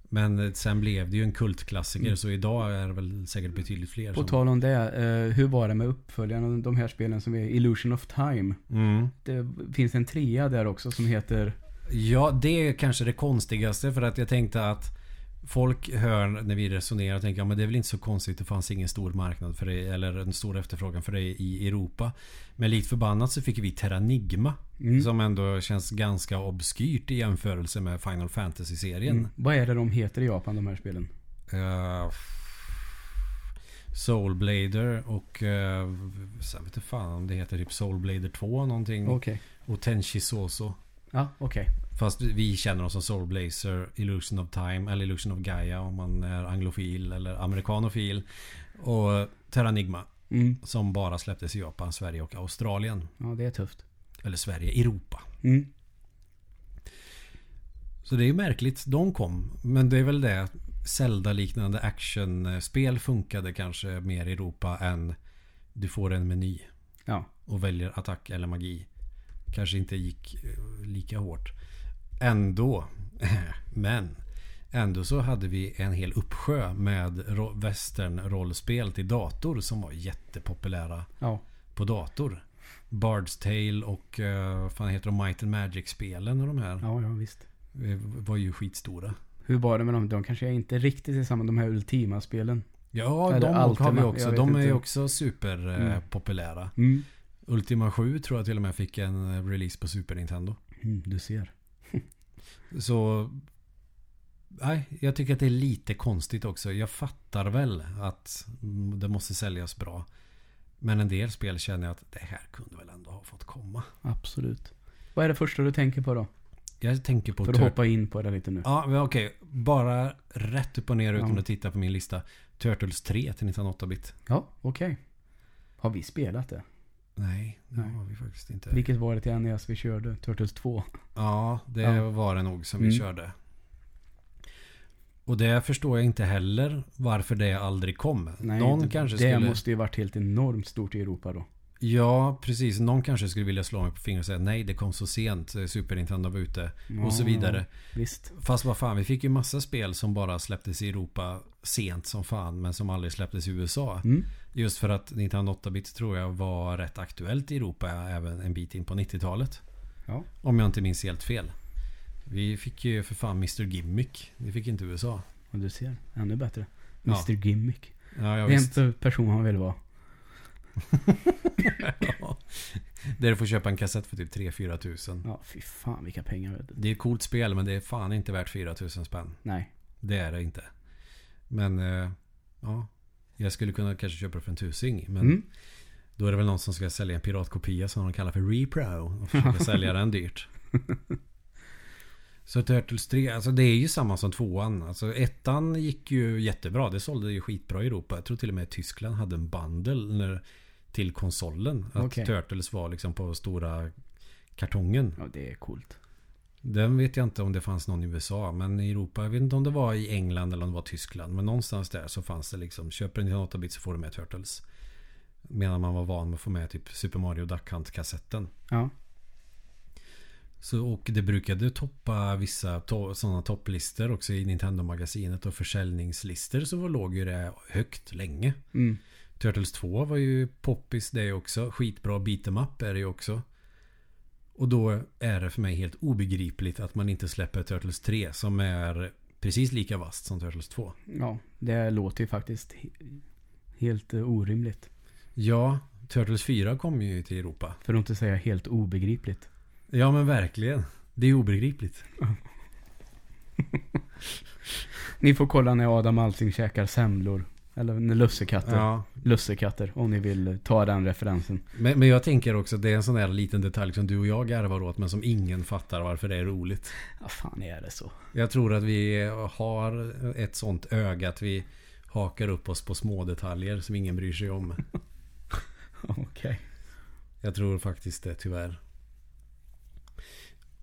Men sen blev det ju en kultklassiker. Så idag är det väl säkert betydligt fler. Mm. På som- tal om det. Eh, hur var det med uppföljaren av de här spelen som är Illusion of Time? Mm. Det finns en trea där också som heter... Ja, det är kanske det konstigaste. För att jag tänkte att folk hör när vi resonerar och tänker ja, men det är väl inte så konstigt. Det fanns ingen stor marknad för det. Eller en stor efterfrågan för det i Europa. Men likt förbannat så fick vi Terranigma. Mm. Som ändå känns ganska obskyrt i jämförelse med Final Fantasy-serien. Mm. Vad är det de heter i Japan, de här spelen? Uh, Soulblader och uh, sen vet inte fan om det heter typ Soulblader 2 någonting. Okej. Och Tenchi Soso. Ja, okej. Fast vi känner oss som Soulblazer, Illusion of Time eller Illusion of Gaia om man är anglofil eller amerikanofil. Och Terranigma Mm. som bara släpptes i Japan, Sverige och Australien. Ja, det är tufft. Eller Sverige, Europa. Mm. Så det är ju märkligt. De kom. Men det är väl det. Zelda-liknande actionspel funkade kanske mer i Europa än du får en meny Ja. och väljer attack eller magi. Kanske inte gick eh, lika hårt. Ändå. Men. Ändå så hade vi en hel uppsjö med ro- western-rollspel till dator som var jättepopulära Ja. på dator. Bard's Tale och uh, vad fan heter de? Might and Magic-spelen och de här. Ja, ja visst. eh, Var ju skitstora. Hur var det med dem? De kanske är inte riktigt är samma, de här Ultima-spelen. Ja, Eller de har vi också. De är ju också super eh, Mm. Mm. Ultima 7 tror jag till och med fick en release på Super Nintendo. Mm, du ser. Så... Nej, jag tycker att det är lite konstigt också. Jag fattar väl att det måste säljas bra. Men en del spel känner jag att det här kunde väl ändå ha fått komma. Absolut. Vad är det första du tänker på då? Jag tänker på... För att hoppa in på det lite nu. Ja, men okej. Bara rätt upp och ner utan Ja. att titta på min lista. Turtles 3 till 1908-bit. Ja, okej. Har vi spelat det? Nej, det Nej. har vi faktiskt inte. Vilket var det till NES vi körde? Turtles 2. Ja, det Ja. var det nog som vi Mm. körde. Och det förstår jag inte heller varför det aldrig kom. Nej, Någon det, kanske det skulle... måste ju varit helt enormt stort i Europa då. Ja, precis. Någon kanske skulle vilja slå mig på fingret och säga nej, det kom så sent. eh, Super Nintendo var ute. Och så Ja, vidare. Visst. Fast vad fan, vi fick ju massa spel som bara släpptes i Europa sent som fan. Men som aldrig släpptes i USA. Mm. Just för att Nintendo 8-bit tror jag var rätt aktuellt i Europa även en bit in på 90-talet. Ja. Om jag inte minns helt fel. Vi fick ju för fan Mr Gimmick. Det fick inte USA. Och du ser, ännu bättre. Ja. Mr Gimmick. Ja, jag det är visst. inte person han vill vara. Ja. Där du får köpa en kassett för typ 3-4 tusen. Ja, fy fan vilka pengar. Det är ett coolt spel men det är fan inte värt 4 tusen spänn. Nej. Det är det inte. Men eh, ja. Jag skulle kunna kanske köpa det för en tusing. Men Mm. då är det väl någon som ska sälja en piratkopia som de kallar för repro. Och försöka sälja den dyrt. Så Turtles 3, alltså det är ju samma som tvåan. Alltså ettan gick ju jättebra. Det sålde ju skitbra i Europa. Jag tror till och med Tyskland hade en bundle när, till konsolen. Att Okej. Turtles var liksom på stora kartongen. Ja, det är coolt. Den vet jag inte om det fanns någon i USA. Men i Europa, jag vet inte om det var i England eller om det var Tyskland. Men någonstans där så fanns det liksom. Köper en 8-bit så får du med Turtles. Medan man var van med att få med typ Super Mario Duck Hunt-kassetten. Ja. Så, och det brukade toppa vissa to- sådana topplistor också i Nintendo-magasinet och försäljningslistor så låg ju det högt länge. Mm. Turtles 2 var ju poppis det också. Skitbra beat em up är det ju också. Och då är det för mig helt obegripligt att man inte släpper Turtles 3 som är precis lika vast som Turtles 2. Ja, det låter ju faktiskt he- helt eh, orimligt. Ja, Turtles 4 kom ju till Europa. För att inte säga helt obegripligt. Ja men verkligen. Det är obegripligt. Ni får kolla när Adam Alsing käkar semlor. Eller när lussekatter. Ja, Lussekatter, om ni vill ta den referensen. Men, men jag tänker också att det är en sån där liten detalj som du och jag garvar åt men som ingen fattar varför det är roligt. Ja, fan är det så? Jag tror att vi har ett sånt öga att vi hakar upp oss på små detaljer som ingen bryr sig om. Okej. Jag tror faktiskt det tyvärr.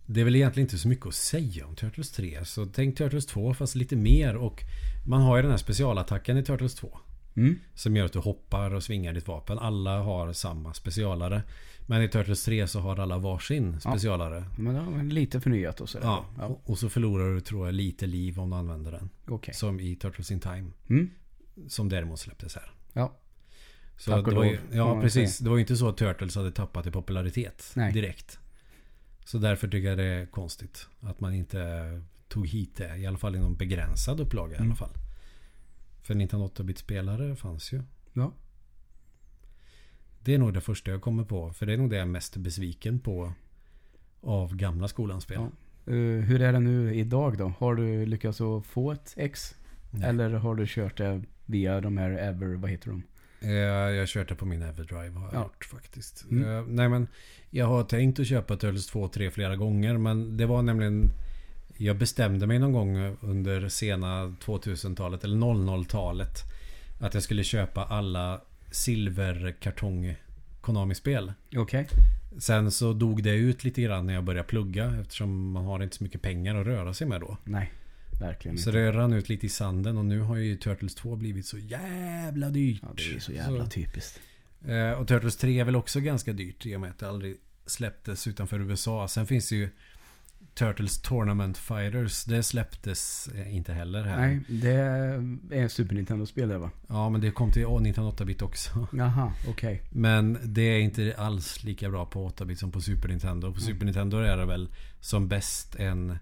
Det är väl egentligen inte så mycket att säga om Turtles 3. Så tänk Turtles 2 fast lite mer och man har ju den här specialattacken i Turtles 2. Mm. Som gör att du hoppar och svingar ditt vapen. Alla har samma specialare. Men i Turtles 3 så har alla varsin specialare. Men det var lite förnyat och sådär. Ja, ja. och så förlorar du tror jag lite liv om du använder den. Okej. Som i Turtles in Time. Mm. Som däremot släpptes här. Ja. Så Tack och ju, lov, får ja, man precis. Det var ju inte så att Turtles hade tappat i popularitet Nej. direkt. Så därför tycker jag det är konstigt att man inte tog hit det. I alla fall i någon begränsad upplaga i Mm. alla fall. För 1908-bit-spelare fanns ju. Ja. Det är nog det första jag kommer på. För det är nog det jag är mest besviken på av gamla skolans spel. Ja. Eh, hur är det nu idag då? Har du lyckats få ett X? Nej. Eller har du kört det via de här Ever, vad heter de? Eh, Jag har kört det på min Everdrive har jag Ja. gjort faktiskt. Mm. Eh, Nej men jag har tänkt att köpa Turtles 2 3 flera gånger men det var nämligen Jag bestämde mig någon gång under sena 2000-talet eller 00-talet Att jag skulle köpa alla silverkartong Konami-spel. Okej. Sen så dog det ut lite grann när jag började plugga eftersom man har inte så mycket pengar att röra sig med då. Nej, verkligen Så det rann ut lite i sanden och nu har ju Turtles 2 blivit så jävla dyrt. Ja, det är så jävla typiskt. Eh, Och Turtles 3 är väl också ganska dyrt i och med att det aldrig släpptes utanför USA. Sen finns det ju Turtles Tournament Fighters. Det släpptes eh, inte heller här. Nej, det är Super Nintendo-spel det va? Ja, men det kom till oh, 1908-bit också. Jaha, okej. Men det är inte alls lika bra på 8-bit som på Super Nintendo. På Mm. Super Nintendo är det väl som bäst en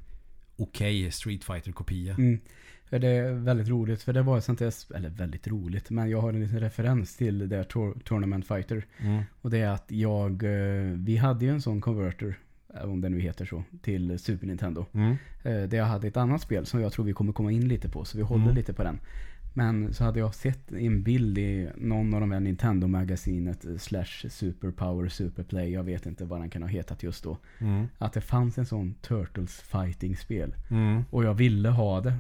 okej Street fighter kopia Mm. För det är väldigt roligt, för det var ett sånt där, eller väldigt roligt, men jag har en liten referens till det Tour- Tournament Fighter. Mm. Och det är att jag, eh, vi hade ju en sån converter, eh, om det nu heter så, till Super Nintendo. Mm. Eh, Där jag hade ett annat spel som jag tror vi kommer komma in lite på, så vi håller Mm. lite på den. Men så hade jag sett en bild i någon av de här Nintendo-magasinet slash Superpower, Superplay, jag vet inte vad den kan ha hetat just då. Mm. Att det fanns en sån Turtles fighting-spel. Mm. Och jag ville ha det.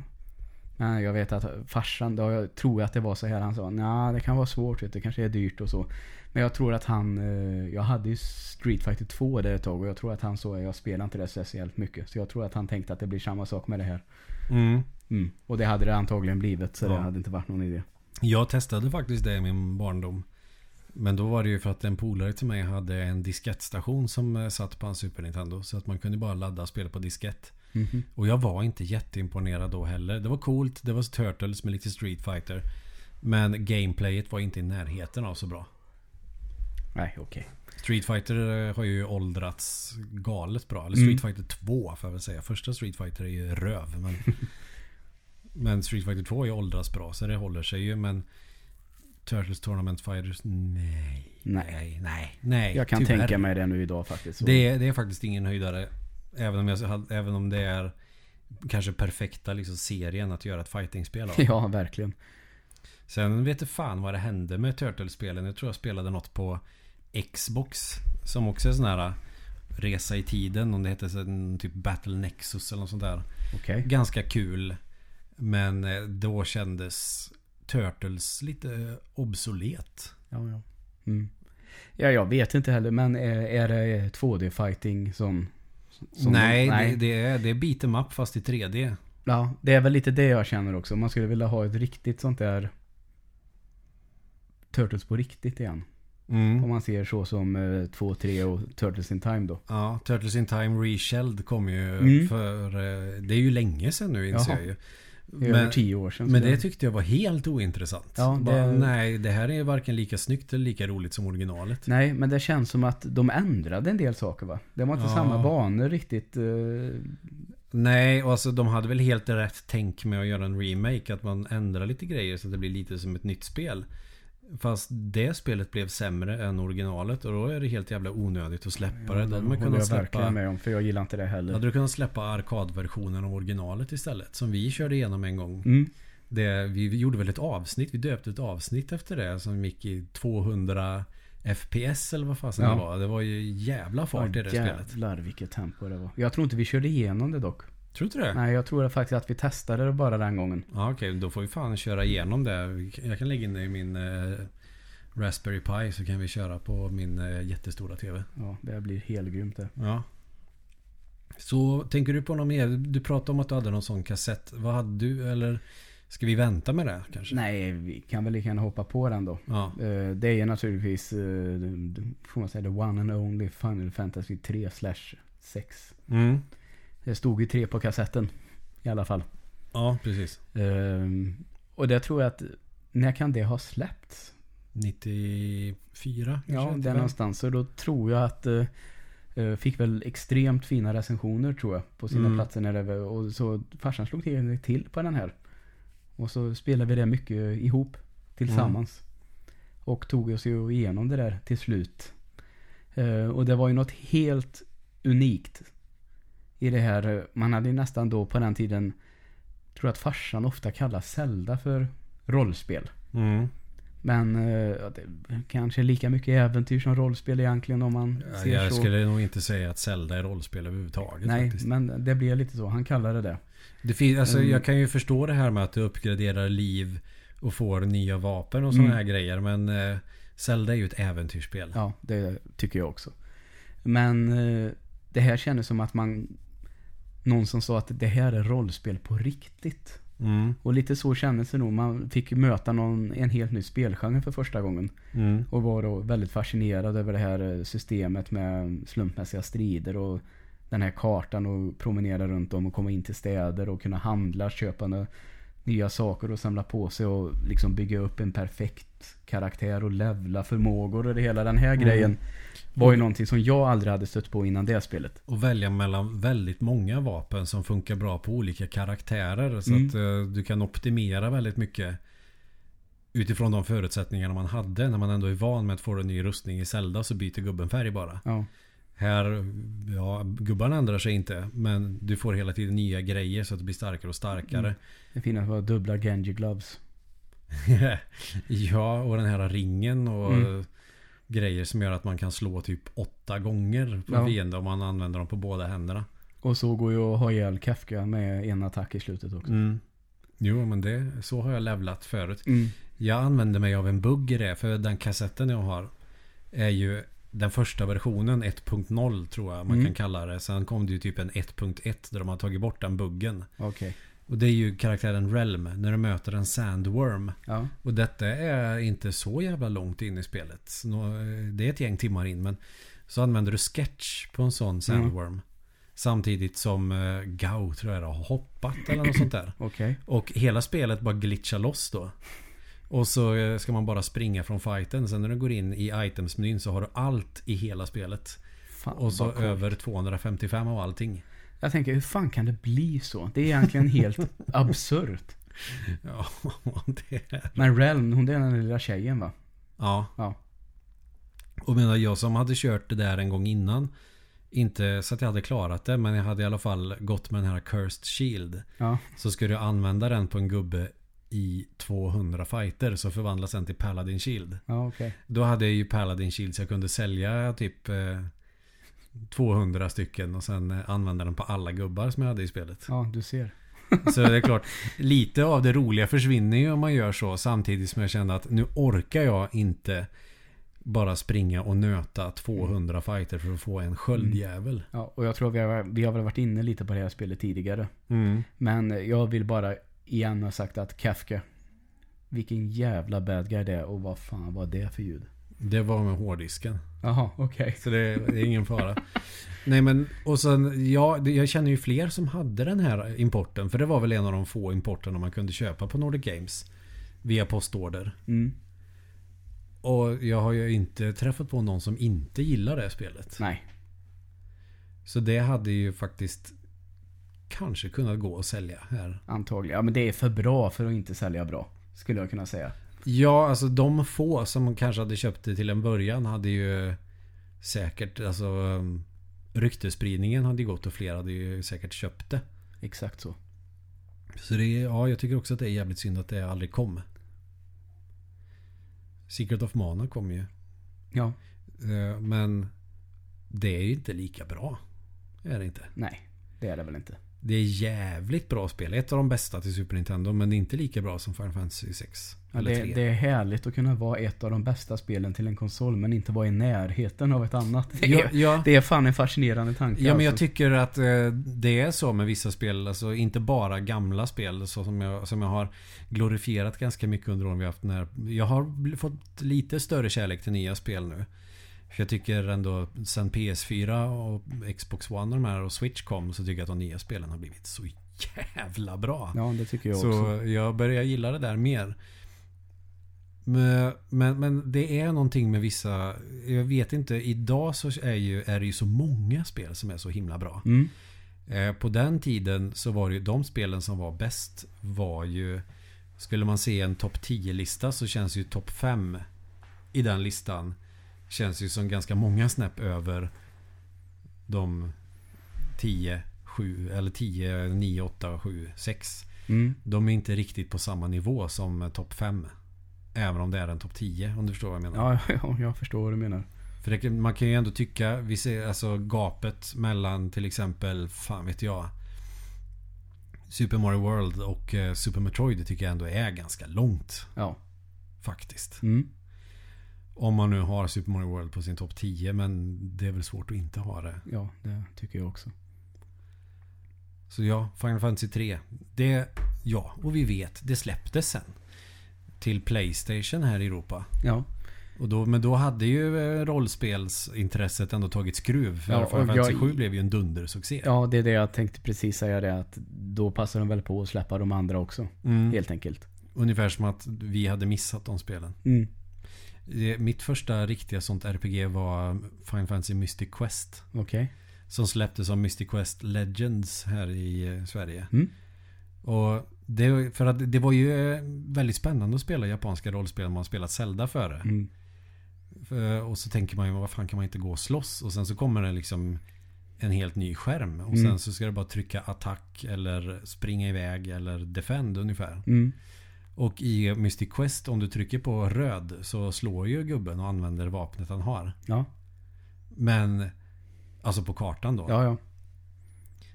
Men jag vet att farsan, då jag tror att det var så här han sa. Nej, det kan vara svårt, vet du, det kanske är dyrt och så. Men jag tror att han, eh, jag hade ju Street Fighter 2 där ett tag och jag tror att han så, jag spelar inte det speciellt mycket. Så jag tror att han tänkte att det blir samma sak med det här. Mm. Mm. Och det hade det antagligen blivit, så Ja. det hade inte varit någon idé. Jag testade faktiskt det i min barndom. Men då var det ju för att en polare till mig hade en diskettstation som eh, satt på hans Super Nintendo. Så att man kunde bara ladda spel på diskett. Mhm. Och jag var inte jätteimponerad då heller. Det var coolt, det var Turtles med lite Street Fighter. Men gameplayet var inte i närheten av så bra. Nej, okej. Street Fighter eh, har ju åldrats galet bra. Eller Mm. Street Fighter 2 får jag väl säga. Första Street Fighter är ju röv. Men, men Street Fighter 2 är ju åldrats bra så det håller sig ju. Men Turtles Tournament Fighters, nej. Nej. Nej, nej. Jag kan tyvärr. tänka mig det nu idag faktiskt. Så. Det, är- det är faktiskt ingen höjdare. Även om, jag, även om det är kanske perfekta liksom, serien att göra ett fightingspel av. Ja, verkligen. Sen vet jag fan vad det hände med Turtles-spelen. Jag tror jag spelade något på Xbox. Som också är sån här äh, resa i tiden. Om det heter så, typ Battle Nexus eller något sånt där. Okej. Ganska kul. Men eh, då kändes Turtles lite obsolet. Ja, ja. Mm. Ja, jag vet inte heller, men är, är det 2D-fighting som... som nej, nej. Det, det, är, det är beat em up fast i 3D. Ja, det är väl lite det jag känner också. Man skulle vilja ha ett riktigt sånt där... Turtles på riktigt igen. Mm. Om man ser så som eh, 2, 3 och Turtles in Time då. Ja, Turtles in Time Reshelled kom ju Mm. för... eh, Det är ju länge sedan nu inser Jaha. jag ju. Det är över 10 år sedan. Men det tyckte jag var helt ointressant. Ja, det- Bara, nej, det här är varken lika snyggt eller lika roligt som originalet. Nej, men det känns som att de ändrade en del saker va? Det var inte Ja. samma banor riktigt. eh, Nej, och alltså de hade väl helt rätt tänk med att göra en remake. Att man ändrar lite grejer så att det blir lite som ett nytt spel. Fast det spelet blev sämre än originalet och då är det helt jävla onödigt att släppa det. Då hade man kunnat jag verkligen släppa... med om, för jag gillar inte det heller. Hade du kunnat släppa arkadversionen av originalet istället? Som vi körde igenom en gång. Mm. Det, vi vi gjorde väl ett avsnitt, vi döpte ett avsnitt efter det som gick i 200 FPS eller vad fasen Ja. det var. Det var ju jävla fart i det spelet. Jävlar vilket tempo det var. Jag tror inte vi körde igenom det dock. Tror du inte det? Nej, jag tror faktiskt att vi testade det bara den gången. Ja okej, då får vi fan köra igenom det. Jag kan lägga in det i min eh, Raspberry Pi så kan vi köra på min eh, jättestora TV. Ja, det blir helgrymt det. Ja. Så tänker du på något mer? Du pratade om att du hade någon sån kassett. Vad hade du? Eller ska vi vänta med det kanske? Nej, vi kan väl lika gärna hoppa på den då. Ja. Eh, Det är ju naturligtvis, eh, får man säga, the one and only Final Fantasy 3 slash 6. Mm. Det stod ju 3 på kassetten. I alla fall. Ja, precis. Ehm, och det tror jag att, när kan det ha släppts? 94 Ja, kanske? där någonstans. Så då tror jag att eh, eh, fick väl extremt fina recensioner tror jag. På sina Mm. platser när det och så farsan slog till, till på den här. Och så spelade vi det mycket ihop. Tillsammans. Och tog oss ju igenom det där till slut. Eh, och det var ju något helt unikt. I det här, man hade ju nästan då på den tiden, tror att farsan ofta kallar Zelda för rollspel. Mm. Men eh, det kanske lika mycket äventyr som rollspel egentligen om man Ja, ser jag så. skulle nog inte säga att Zelda är rollspel överhuvudtaget Nej, faktiskt. men det blir lite så. Han kallade det. Det fin- alltså, Mm. Jag kan ju förstå det här med att du uppgraderar liv och får nya vapen och sådana Mm. här grejer. Men eh, Zelda är ju ett äventyrsspel. Ja, det tycker jag också. Men eh, det här kändes som att man... Någon som sa att det här är rollspel på riktigt. Mm. Och lite så kändes det nog. Man fick möta någon, en helt ny spelgenre för första gången. Mm. Och var då väldigt fascinerad över det här eh, systemet med slumpmässiga strider och den här kartan och promenera runt om och komma in till städer och kunna handla, köpa nya saker och samla på sig och liksom bygga upp en perfekt karaktär och levla förmågor och det hela. Den här Mm. grejen var ju någonting som jag aldrig hade stött på innan det spelet. Och välja mellan väldigt många vapen som funkar bra på olika karaktärer. Så Mm. att eh, du kan optimera väldigt mycket. Utifrån de förutsättningarna man hade. När man ändå är van med att få en ny rustning i Zelda så byter gubben färg bara. Ja, Här, ja, gubbarna ändrar sig inte. Men du får hela tiden nya grejer så att det blir starkare och starkare. Mm. det var dubbla Genji gloves. ja, och den här ringen och Mm. grejer som gör att man kan slå typ åtta gånger på Ja. en fiende om man använder dem på båda händerna. Och så går ju att ha ihjäl Kafka med en attack i slutet också. Mm. Jo, men det, så har jag levlat förut. Mm. Jag använder mig av en bugg i det. För den kassetten jag har är ju den första versionen 1.0 tror jag man Mm. kan kalla det. Sen kom det ju typ en 1.1 där de har tagit bort den buggen. Okej. Och det är ju karaktären Realm när du möter en Sandworm. Ja. Och detta är inte så jävla långt in i spelet. Nå- Det är ett gäng timmar in men så använder du sketch på en sån Sandworm. Samtidigt som eh, Gau tror jag har hoppat eller något sånt där. Okej. Och hela spelet bara glitchar loss då. Och så eh, ska man bara springa från fighten. Sen när du går in i itemsmenyn så har du allt i hela spelet. Fan, Och så över 255 av allting. Jag tänker, hur fan kan det bli så? Det är egentligen helt absurt. Ja, det är... Men Realm, hon är den lilla tjejen va? Ja. Ja. Och menar jag som hade kört det där en gång innan. Inte så att jag hade klarat det men jag hade i alla fall gått med den här Cursed Shield. Ja. Så skulle jag använda den på en gubbe i 200 fighter så förvandlas den till Paladin Shield. Ja, okej. Då hade jag ju Paladin Shield så jag kunde sälja typ eh, 200 stycken och sen eh, använda den på alla gubbar som jag hade i spelet. Ja, du ser. Så det är klart, lite av det roliga försvinner ju om man gör så samtidigt som jag kände att nu orkar jag inte bara springa och nöta 200 fighter för att få en sköldjävel. Ja, och jag tror vi har, vi har väl varit inne lite på det här spelet tidigare. Mm. Men jag vill bara igen ha sagt att Kafka. Vilken jävla bad guy det är och vad fan var det för ljud? Det var med hårddisken. Jaha, okej. Så det, det är ingen fara. Nej men och sen ja, jag känner ju fler som hade den här importen. För det var väl en av de få importerna man kunde köpa på Nordic Games. Via postorder. Mm. Och jag har ju inte träffat på någon som inte gillar det spelet. Nej. Så det hade ju faktiskt kanske kunnat gå att sälja här. Antagligen. Ja, men det är för bra för att inte sälja bra. Skulle jag kunna säga. Ja, alltså de få som kanske hade köpt det till en början hade ju säkert, alltså um, ryktespridningen hade ju gått och fler hade ju säkert köpt det. Exakt så. Så det är, ja, jag tycker också att det är jävligt synd att det aldrig kom. Secret of Mana kom ju. Ja. Eh, Men det är ju inte lika bra. Är det inte. Nej. Det är det väl inte. Det är jävligt bra spel. Ett av de bästa till Super Nintendo. Men det är inte lika bra som Final Fantasy 6. Ja, eller det, 3. det är härligt att kunna vara ett av de bästa spelen till en konsol men inte vara i närheten av ett annat. Det är, ja, det är fan en fascinerande tanke. ja, men jag alltså. tycker att eh, det är så med vissa spel. Alltså inte bara gamla spel så som, jag, som jag har glorifierat ganska mycket under åren vi har haft den här. Jag har fått lite större kärlek till nya spel nu. För jag tycker ändå sen PS4 och Xbox One och de här och Switch kom så tycker jag att de nya spelen har blivit så jävla bra. Ja, det tycker jag Så också. jag börjar gilla det där mer. Men, men, men det är någonting med vissa... Jag vet inte. Idag så är, ju, är det ju så många spel som är så himla bra. Mm. Eh, på den tiden så var det ju de spelen som var bäst var ju... Skulle man se en topp 10-lista så känns ju topp 5 i den listan känns ju som ganska många snäpp över de 10, 7 eller 10, 9, 8, 7, 6. Mm. De är inte riktigt på samma nivå som topp 5. Även om det är en topp 10 om du förstår vad jag menar. Ja, ja, jag förstår vad du menar. För det, man kan ju ändå tycka, vi ser alltså gapet mellan till exempel, fan vet jag. Super Mario World och eh, Super Metroid tycker jag ändå är ganska långt. Ja. Faktiskt. Mm. Om man nu har Super Mario World på sin topp 10 men det är väl svårt att inte ha det. Ja, det tycker jag också. Så ja, Final Fantasy 3. Det, ja, och vi vet, det släpptes sen. Till Playstation här i Europa. Ja. Och då, men då hade ju eh, rollspelsintresset ändå tagit skruv. För Ja, Final Fantasy jag- 7 blev ju en dundersuccé. ja, det är det jag tänkte precis säga det. Att då passar de väl på att släppa de andra också. Mm. Helt enkelt. Ungefär som att vi hade missat de spelen. Mm. Det- Mitt första riktiga sånt RPG var Final Fantasy Mystic Quest. Okej. Som släpptes som Mystic Quest Legends här i eh, Sverige. Mm. Och det, för att det var ju eh, väldigt spännande att spela japanska rollspel om man spelat Zelda före. Mm. För- Och så tänker man ju, vad fan kan man inte gå och slåss? Och sen så kommer det liksom en helt ny skärm. Och Mm. sen så ska det bara trycka attack eller springa iväg eller defend ungefär. Mm. Och i Mystic Quest om du trycker på röd så slår ju gubben och använder vapnet han har. Ja. Men Alltså på kartan då. Ja, ja.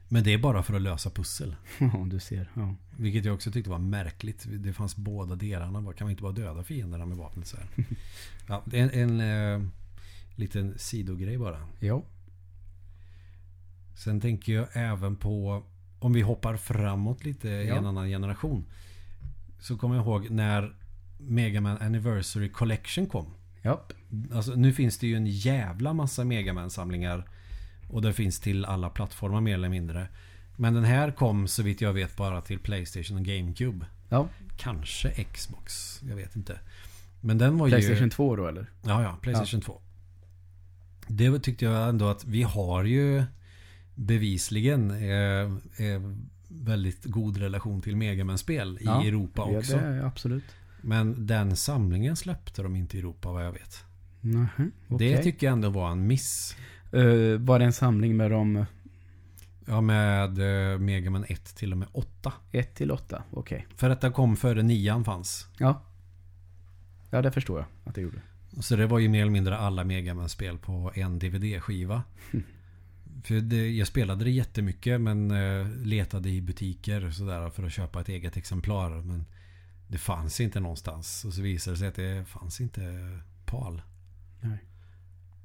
Men det är bara för att lösa pussel. Ja, du ser. Ja. Vilket jag också tyckte var märkligt. Det fanns båda delarna. Kan vi inte bara döda fienderna med vapnet så här? Ja, det är en, en eh, liten sidogrej bara. ja. Sen tänker jag även på om vi hoppar framåt lite i Ja. en annan generation. Så kommer jag ihåg när Mega Man Anniversary Collection kom. Ja. Alltså, nu finns det ju en jävla massa Mega Man-samlingar. Och det finns till alla plattformar mer eller mindre. Men den här kom så vitt jag vet bara till Playstation och GameCube. Ja. Kanske Xbox. Jag vet inte. Men den var Playstation ju... 2 då eller? Ja, ja. Playstation 2. Det tyckte jag ändå att vi har ju bevisligen eh, eh, väldigt god relation till Megaman-spel Ja, i Europa Ja, också. det är absolut. Men den samlingen släppte de inte i Europa vad jag vet. Nähä, Det okej. tycker jag ändå var en miss. Eh, var det en samling med de Ja, med uh, Megaman 1 till och med 8. 1 till 8? Okej. För detta kom före 9 fanns. Ja. Ja, det förstår jag att det gjorde. Så det var ju mer eller mindre alla Megaman-spel på en DVD-skiva. För det, jag spelade det jättemycket men eh, letade i butiker och sådär för att köpa ett eget exemplar. Men det fanns inte någonstans. Och så visade det sig att det fanns inte PAL. Nej.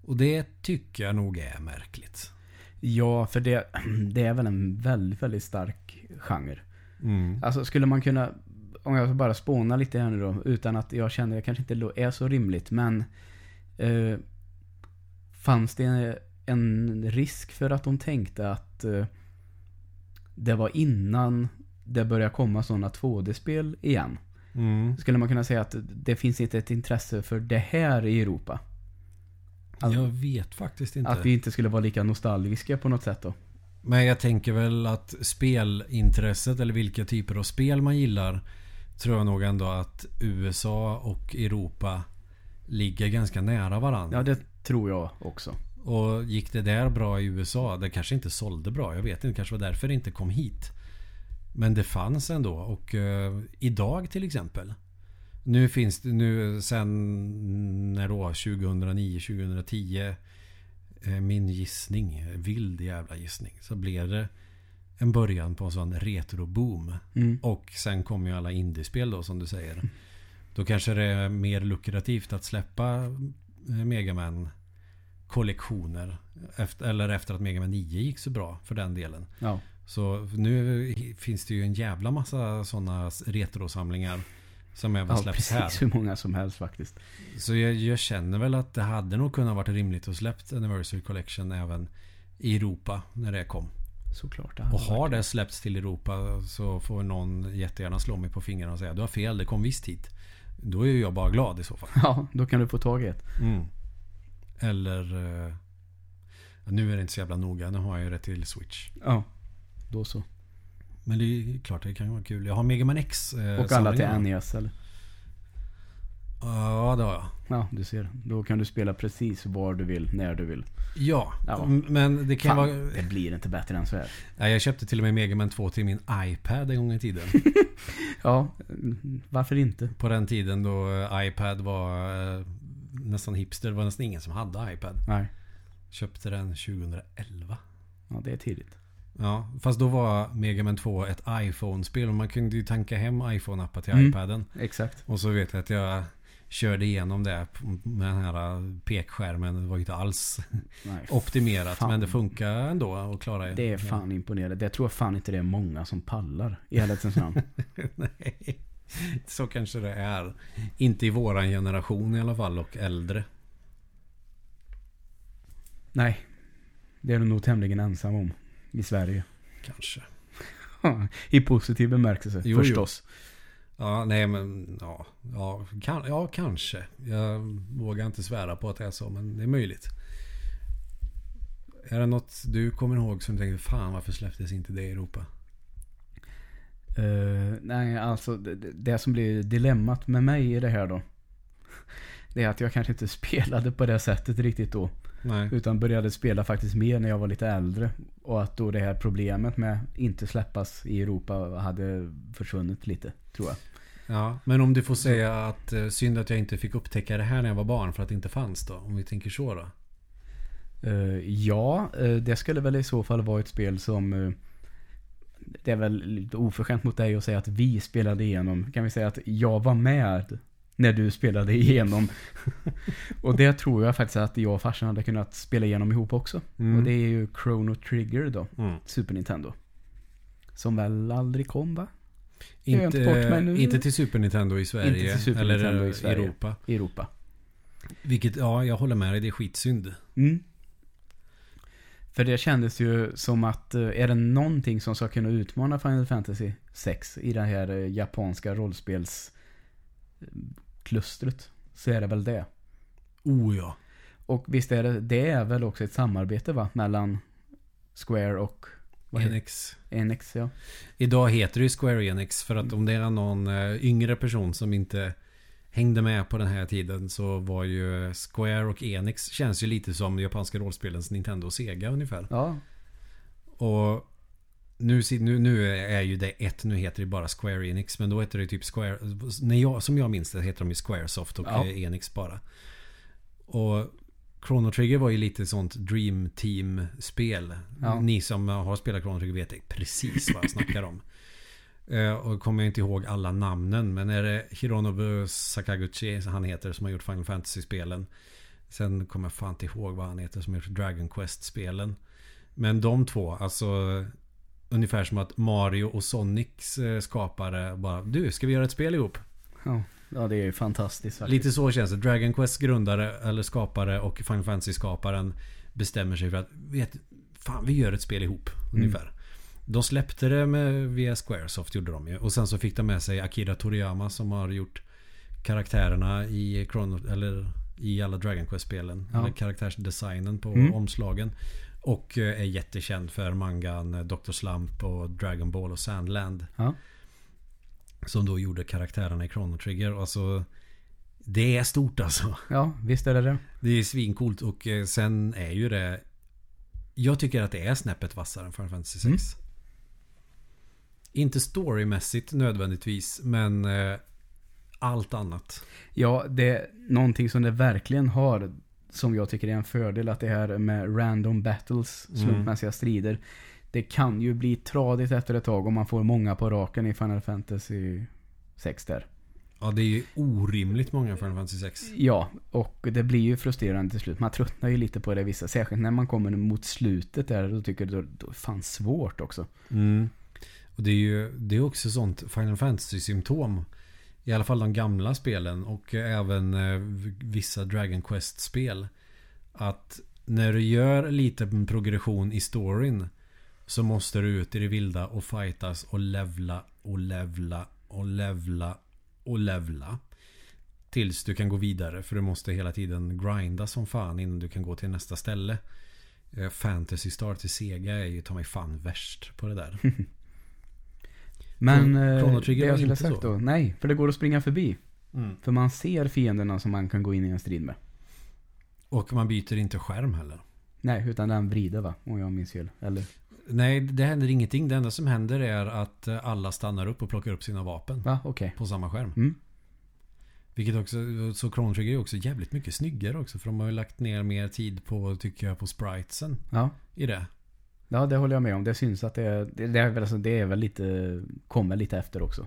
Och det tycker jag nog är märkligt. Ja, för det, det är väl en väldigt, väldigt stark genre. Mm. Alltså skulle man kunna, om jag bara spåna lite här nu då, utan att jag känner att det kanske inte är så rimligt, men eh, fanns det en risk för att de tänkte att eh, det var innan det började komma sådana 2D-spel igen? Mm. Skulle man kunna säga att det finns inte ett intresse för det här i Europa? Alltså, Jag vet faktiskt inte. Att vi inte skulle vara lika nostalgiska på något sätt då? Men jag tänker väl att spelintresset eller vilka typer av spel man gillar tror jag nog ändå att USA och Europa ligger ganska nära varandra. Ja, det tror jag också. Och gick det där bra i USA? Det kanske inte sålde bra. Jag vet inte. Det kanske var därför det inte kom hit. Men det fanns ändå. Och eh, idag till exempel. Nu finns det nu sen när då? 2009, 2010. eh, Min gissning, vild jävla gissning. Så blev det en början på en sån retro-boom. Mm. Och sen kommer ju alla indiespel då som du säger. Då kanske det är mer lukrativt att släppa eh, Megaman kollektioner. Efter, eller efter att Megaman 9 gick så bra för den delen. Ja. Så nu finns det ju en jävla massa sådana retrosamlingar. Som även Ja, släpps precis här. hur många som helst faktiskt. Så jag, jag känner väl att det hade nog kunnat varit rimligt att släppt Anniversary Collection även i Europa när det kom. Såklart. Det Och har det släppts till Europa så får någon jättegärna slå mig på fingrarna och säga du har fel, det kom visst hit. Då är ju jag bara glad i så fall. Ja, då kan du få tag i ett. Mm. Eller... eh, nu är det inte så jävla noga, nu har jag ju det till Switch. Ja. Då så. Men det är klart det kan vara kul. Jag har Mega Man X eh, Och alla till. NES eller? Ja, det har jag. Ja, du ser. Då kan du spela precis var du vill, när du vill. Ja, Ja. men det kan Fan, vara... det blir inte bättre än så här. Ja, jag köpte till och med Mega Man 2 till min iPad en gång i tiden. Ja, varför inte? På den tiden då eh, iPad var eh, nästan hipster. Det var nästan ingen som hade iPad. Nej. Köpte den 2011. Ja, det är tidigt. Ja, fast då var Mega Man 2 ett iPhone-spel och man kunde ju tanka hem iPhone-appar till Mm. iPaden. Exakt. Och så vet jag att jag körde igenom det med den här pekskärmen. Det var inte alls Nej, optimerat. fan. Men det funkar ändå att klara Det är fan imponerande. Det tror jag fan inte det är många som pallar. I ärlighetens namn. Nej, så kanske det är. Inte i våran generation i alla fall och äldre. Nej. Det är du nog tämligen ensam om. I Sverige. Kanske. I positiv bemärkelse. Jo, förstås. Ja, nej men ja, ja, kan, ja, kanske. Jag vågar inte svära på att det är så, men det är möjligt. Är det något du kommer ihåg som du tänkte, fan varför släpptes inte det i Europa? Eh, nej, alltså det, det- som blir dilemmat med mig i det här då. Det är att jag kanske inte spelade på det sättet riktigt då. Nej. Utan började spela faktiskt mer när jag var lite äldre. Och att då det här problemet med inte släppas i Europa hade försvunnit lite, tror jag. Ja, men om du får säga att eh, synd att jag inte fick upptäcka det här när jag var barn för att det inte fanns då. Om vi tänker så då. Eh, ja, eh, det skulle väl i så fall vara ett spel som... det är väl lite oförskämt mot dig att säga att vi spelade igenom. Kan vi säga att jag var med när du spelade igenom. och det tror jag faktiskt att jag och farsan hade kunnat spela igenom ihop också. Mm. Och det är ju Chrono Trigger då. Mm. Super Nintendo. Som väl aldrig kom va? Inte, inte till Super Nintendo i Sverige. Eller Nintendo i Sverige. Europa. Europa. Vilket, ja, jag håller med dig. Det är skitsynd. Mm. För det kändes ju som att eh, är det någonting som ska kunna utmana Final Fantasy 6 i det här eh, japanska rollspelsklustret så är det väl det. Oh ja. Och visst är det, det är väl också ett samarbete va? Mellan Square och Enix. Enix ja. Idag heter det ju Square Enix för att om det är någon eh, yngre person som inte hängde med på den här tiden så var ju Square och Enix känns ju lite som japanska rollspelens Nintendo och Sega ungefär. Ja, Och nu, nu, nu är ju det ett, nu heter det bara Square Enix men då heter det typ Square, när jag, som jag minns det heter de ju Squaresoft och Ja. eh, Enix bara. Och Chrono Trigger var ju lite sånt Dream Team-spel. Ja. Ni som har spelat Chrono Trigger vet precis vad jag snackar om. Eh, Och kommer jag inte ihåg alla namnen men är det Hironobu Sakaguchi han heter som har gjort Final Fantasy-spelen. Sen kommer jag fan inte ihåg vad han heter som har gjort Dragon Quest-spelen. Men de två, alltså ungefär som att Mario och Sonics eh, skapare bara Du, ska vi göra ett spel ihop? ja. ja det är ju fantastiskt faktiskt. Lite så känns det. Dragon Quest grundare eller skapare och Final Fantasy-skaparen bestämmer sig för att vet, fan vi gör ett spel ihop ungefär. De släppte det med via Squaresoft gjorde de ju. Och sen så fick de med sig Akira Toriyama som har gjort karaktärerna i Chrono, eller i alla Dragon Quest-spelen. Ja. Eller karaktärsdesignen på Mm. omslagen. Och eh, är jättekänd för mangan eh, Dr. Slump och Dragon Ball och Sandland. Ja. Som då gjorde karaktärerna i Chrono Trigger. Alltså, det är stort alltså. ja, visst är det det. Det är svincoolt och eh, sen är ju det... Jag tycker att det är snäppet vassare än Final Fantasy 6. Mm. Inte storymässigt nödvändigtvis, men eh, allt annat. Ja, det är någonting som det verkligen har som jag tycker är en fördel att det här med random battles, Mm. slumpmässiga strider. Det kan ju bli tradigt efter ett tag om man får många på raken i Final Fantasy 6 där. Ja, det är ju orimligt många Final Fantasy 6. Ja, och det blir ju frustrerande till slut. Man tröttnar ju lite på det vissa. Särskilt när man kommer mot slutet där. Då tycker jag då är fan svårt också. Mm. Och det är ju det är också sånt Final Fantasy-symptom. I alla fall de gamla spelen och även eh, vissa Dragon Quest-spel. Att när du gör lite progression i storyn så måste du ut i det vilda och fightas och levla och levla och levla och levla. Tills du kan gå vidare för du måste hela tiden grinda som fan innan du kan gå till nästa ställe. Eh, Fantasy Star till Sega är ju ta mig fan värst på det där. Men Chrono det jag inte sagt så. då. Nej, för det går att springa förbi. Mm. För man ser fienderna som man kan gå in i en strid med. Och man byter inte skärm heller. Nej, utan den vrider va? Om jag minns fel. Eller? Nej, det händer ingenting. Det enda som händer är att eh, alla stannar upp och plockar upp sina vapen Va? Okej. på samma skärm. Mm. Vilket också, så Chrono Trigger är också jävligt mycket snyggare också. För de har ju lagt ner mer tid på, tycker jag, på spritesen Ja. i det. Ja, det håller jag med om. Det syns att det det, det är, väl, alltså, det är väl lite, kommer lite efter också.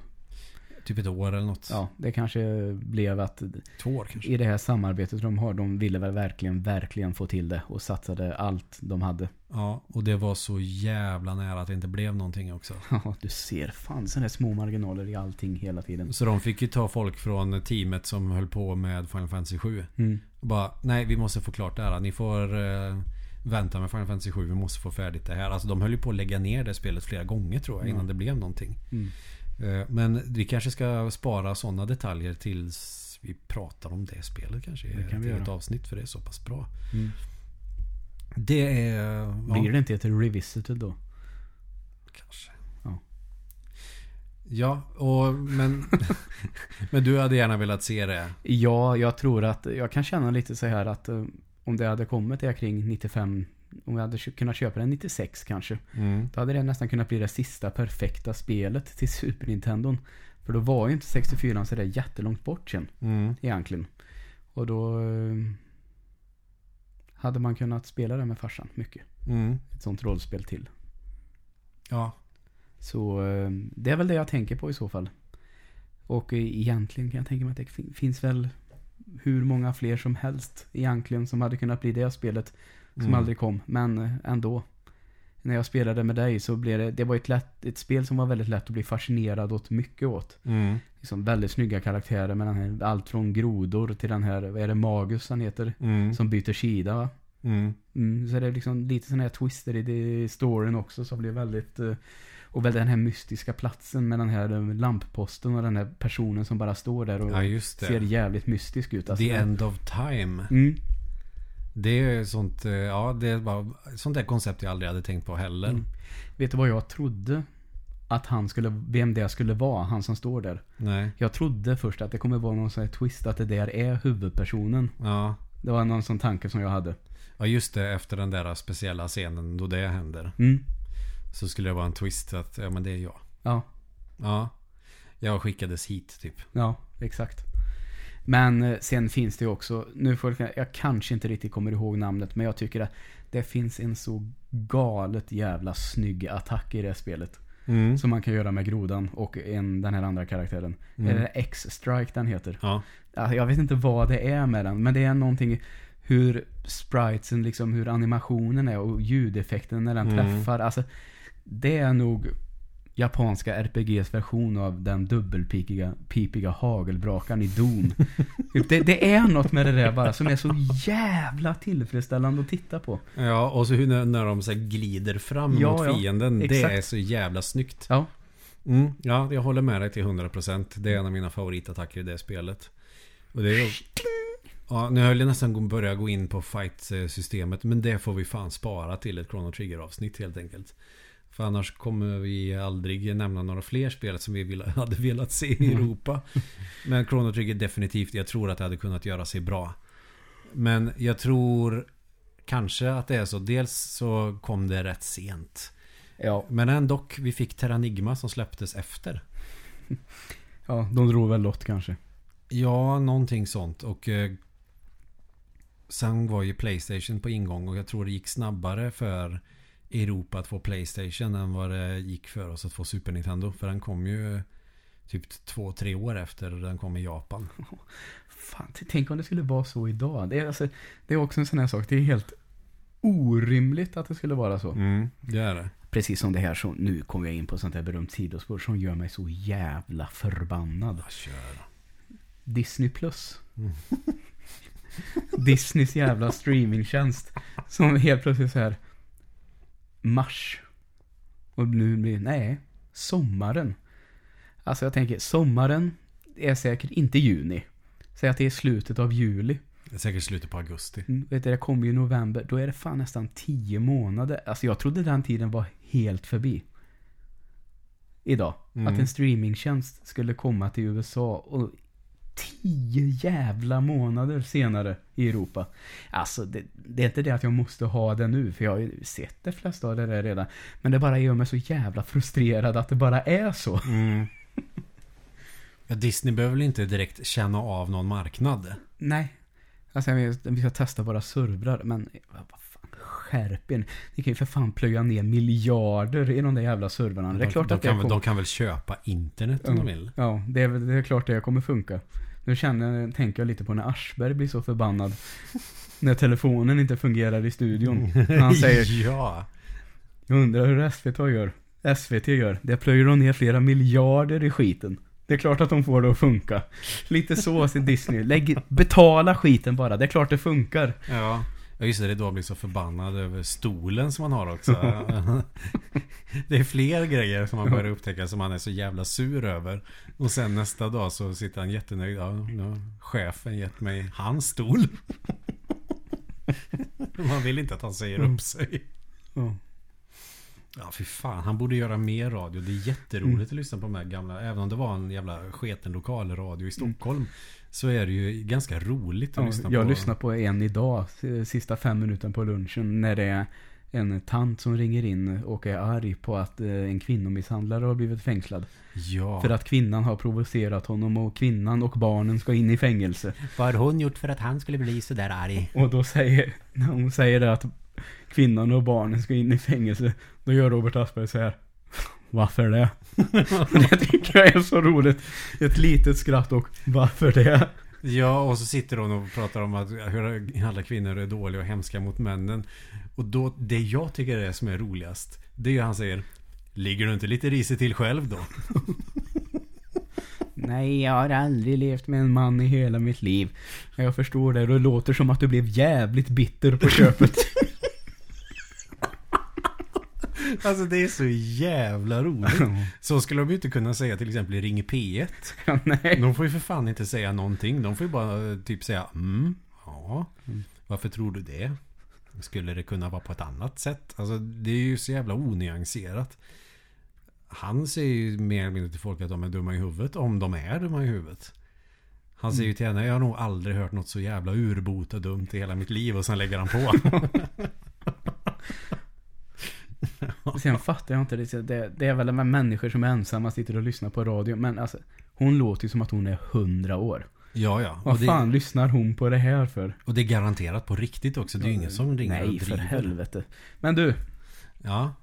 Typ ett år eller något. Ja, det kanske blev att Två år kanske. i det här samarbetet de har, de ville väl verkligen, verkligen få till det och satsade allt de hade. Ja, och det var så jävla nära att det inte blev någonting också. Ja, du ser fan sådana små marginaler i allting hela tiden. Så de fick ju ta folk från teamet som höll på med Final Fantasy 7. Mm. Och bara, nej vi måste få klart det här. Ni får eh, vänta med Final Fantasy 7. Vi måste få färdigt det här. Alltså de höll ju på att lägga ner det spelet flera gånger tror jag. Innan Ja. det blev någonting. Mm. Eh, men vi kanske ska spara sådana detaljer tills vi pratar om det spelet kanske. Det kan vi ett göra. avsnitt för det är så pass bra. Mm. Det är... Ja, Blir det inte ett revisited då? kanske. Ja. Ja, och, men, men du hade gärna velat se det. Ja, jag tror att jag kan känna lite så här att eh, om det hade kommit där kring 95, om jag hade kunnat köpa den 96 kanske. Mm. Då hade det nästan kunnat bli det sista perfekta spelet till Super Nintendo. För då var ju inte 64 så där jättelångt bort sen Mm. egentligen. Och då eh, hade man kunnat spela det med farsan mycket. Mm. Ett sånt rollspel till. Ja, Så eh, det är väl det jag tänker på i så fall. Och eh, egentligen kan jag tänka mig att det fin- finns väl hur många fler som helst egentligen som hade kunnat bli det spelet som Mm. aldrig kom. Men eh, ändå. När jag spelade med dig så blev det, det var ett, lätt, ett spel som var väldigt lätt att bli fascinerad åt mycket åt. Mm. Liksom väldigt snygga karaktärer med den här, allt från grodor till den här, vad är det, Magus han heter? Mm. Som byter sida va? Mm. Mm, så det är liksom lite sådana här twister i storyn också som blir väldigt... Och väl den här mystiska platsen med den här lampposten och den här personen som bara står där och Ja, ser jävligt mystisk ut. Alltså, The End of Time. Mm, Det är sånt, eh, ja, det var sånt där koncept jag aldrig hade tänkt på heller. Mm. Vet du vad jag trodde? Att han skulle, vem det skulle vara, han som står där. Nej. Jag trodde först att det kommer vara någon sån här twist att det där är huvudpersonen. Ja. Det var någon sån tanke som jag hade. ja, just det. Efter den där speciella scenen då det händer. Mm, Så skulle det vara en twist att, ja men det är jag. ja, Ja. Jag skickades hit typ. ja, exakt. Men eh, sen finns det ju också, nu får jag, jag kanske inte riktigt kommer ihåg namnet, men jag tycker att det finns en så galet jävla snygg attack i det spelet. Mm. Som man kan göra med grodan och en, den här andra karaktären. Mm. Är det X-Strike den heter? Ja. Ja, jag vet inte vad det är med den, men det är någonting hur spritesen, liksom hur animationen är och ljudeffekten när den Mm. träffar. Alltså, det är nog japanska RPGs version av den dubbelpipiga pipiga hagelbrakan i Doom. det, det är något med det där bara som är så jävla tillfredsställande att titta på. Ja, och så hur när, när de så glider fram Ja, mot ja. fienden. Det Exakt. är så jävla snyggt. Ja, Mm, ja, jag håller med dig till 100%. Det är en av mina favoritattacker i det spelet. Och det är. Ja, nu höll jag nästan börja gå in på fight-systemet. Men det får vi fan spara till ett Chrono Trigger-avsnitt helt enkelt. För annars kommer vi aldrig nämna några fler spel som vi hade velat se i Mm. Europa. Men Chrono Trigger definitivt. Jag tror att det hade kunnat göra sig bra. Men jag tror kanske att det är så. Dels så kom det rätt sent. ja, Men ändå, vi fick Terranigma som släpptes efter. ja, de drog väl lott kanske. Ja, någonting sånt. Och eh, sen var ju Playstation på ingång och jag tror det gick snabbare för Europa att få Playstation än vad det gick för oss att få Super Nintendo. För den kom ju eh, typ två, tre år efter den kom i Japan. Fan, tänk om det skulle vara så idag. Det är, alltså, det är också en sån här sak. Det är helt orimligt att det skulle vara så. Mm, det är det. Precis som det här som, nu kommer jag in på sånt här berömt sidospår som gör mig så jävla förbannad. Disney Plus. Mm. Disneys jävla streamingtjänst. Som helt plötsligt så här mars. Och nu blir nej, sommaren. Alltså jag tänker, sommaren är säkert inte juni. Säg att det är slutet av juli. Det är säkert slutet på augusti. Mm, Vet du, det kommer ju november. Då är det fan nästan tio månader. Alltså jag trodde den tiden var helt förbi. Idag. Mm. Att en streamingtjänst skulle komma till USA och tio jävla månader senare i Europa. Alltså det, det är inte det att jag måste ha det nu. För jag har ju sett de flesta av det där redan. Men det bara gör mig så jävla frustrerad att det bara är så. Mm. Ja, Disney behöver väl inte direkt känna av någon marknad. Nej. Alltså jag vet, vi ska testa våra servrar, men vad skärp er. Ni kan ju för fan plöja ner miljarder i de där jävla servrarna. Det är de, klart de, att det kan, kommer... de kan väl köpa internet om de vill. Ja, det är, det är klart det kommer funka. Nu känner, tänker jag lite på när Aschberg blir så förbannad. när telefonen inte fungerar i studion. Han säger, ja. jag undrar hur SVT gör. SVT gör. Det plöjer de ner flera miljarder i skiten. Det är klart att de får det att funka. Lite så till Disney. Lägg, betala skiten bara. Det är klart det funkar. Ja. Ja just det, det är då jag blir så förbannad över stolen som man har också. det är fler grejer som man börjar upptäcka som man är så jävla sur över. Och sen nästa dag så sitter han jättenöjd. Ja, nu har chefen gett mig hans stol. man vill inte att han säger upp sig. Ja. Ja, fy fan. Han borde göra mer radio. Det är jätteroligt att lyssna på de här gamla. Även om det var en jävla sketen lokalradio i Stockholm. Så är det ju ganska roligt att Ja, lyssna jag på. lyssnar på en idag, sista fem minuten på lunchen, när det är en tant som ringer in och är arg på att eh, en kvinnomisshandlare har blivit fängslad. Ja. För att kvinnan har provocerat honom och kvinnan och barnen ska in i fängelse. Vad har hon gjort för att han skulle bli så där arg? Och då säger, när hon säger det att kvinnan och barnen ska in i fängelse, då gör Robert Aschberg så här. Varför det? det tycker jag är så roligt. Ett litet skratt och varför det? Ja, och så sitter hon och pratar om att hur alla kvinnor är dåliga och hemska mot männen. Och då, det jag tycker är som är roligast, det är ju han säger Ligger du inte lite risigt till själv då? Nej, jag har aldrig levt med en man i hela mitt liv. Jag förstår det. Det låter som att du blev jävligt bitter på köpet. Alltså det är så jävla roligt. Så skulle de ju inte kunna säga till exempel i Ring P1. ja, nej. De får ju för fan inte säga någonting. De får ju bara eh, typ säga mm, ja. Varför tror du det? Skulle det kunna vara på ett annat sätt? Alltså det är ju så jävla onyanserat. Han säger ju mer eller mindre till folk att de är dumma i huvudet. Om de är dumma i huvudet. Han säger ju till henne, jag har nog aldrig hört något så jävla urbota dumt i hela mitt liv. Och sen lägger han på. Sen fattar jag inte det. det. Det är väl de här människor som är ensamma sitter och lyssnar på radio. Men alltså, hon låter ju som att hon är hundra år. ja, ja. Vad Och det, fan lyssnar hon på det här för? och det är garanterat på riktigt också. Det är ju ingen som ringer och Nej, för driver. helvete. Men du, Ja.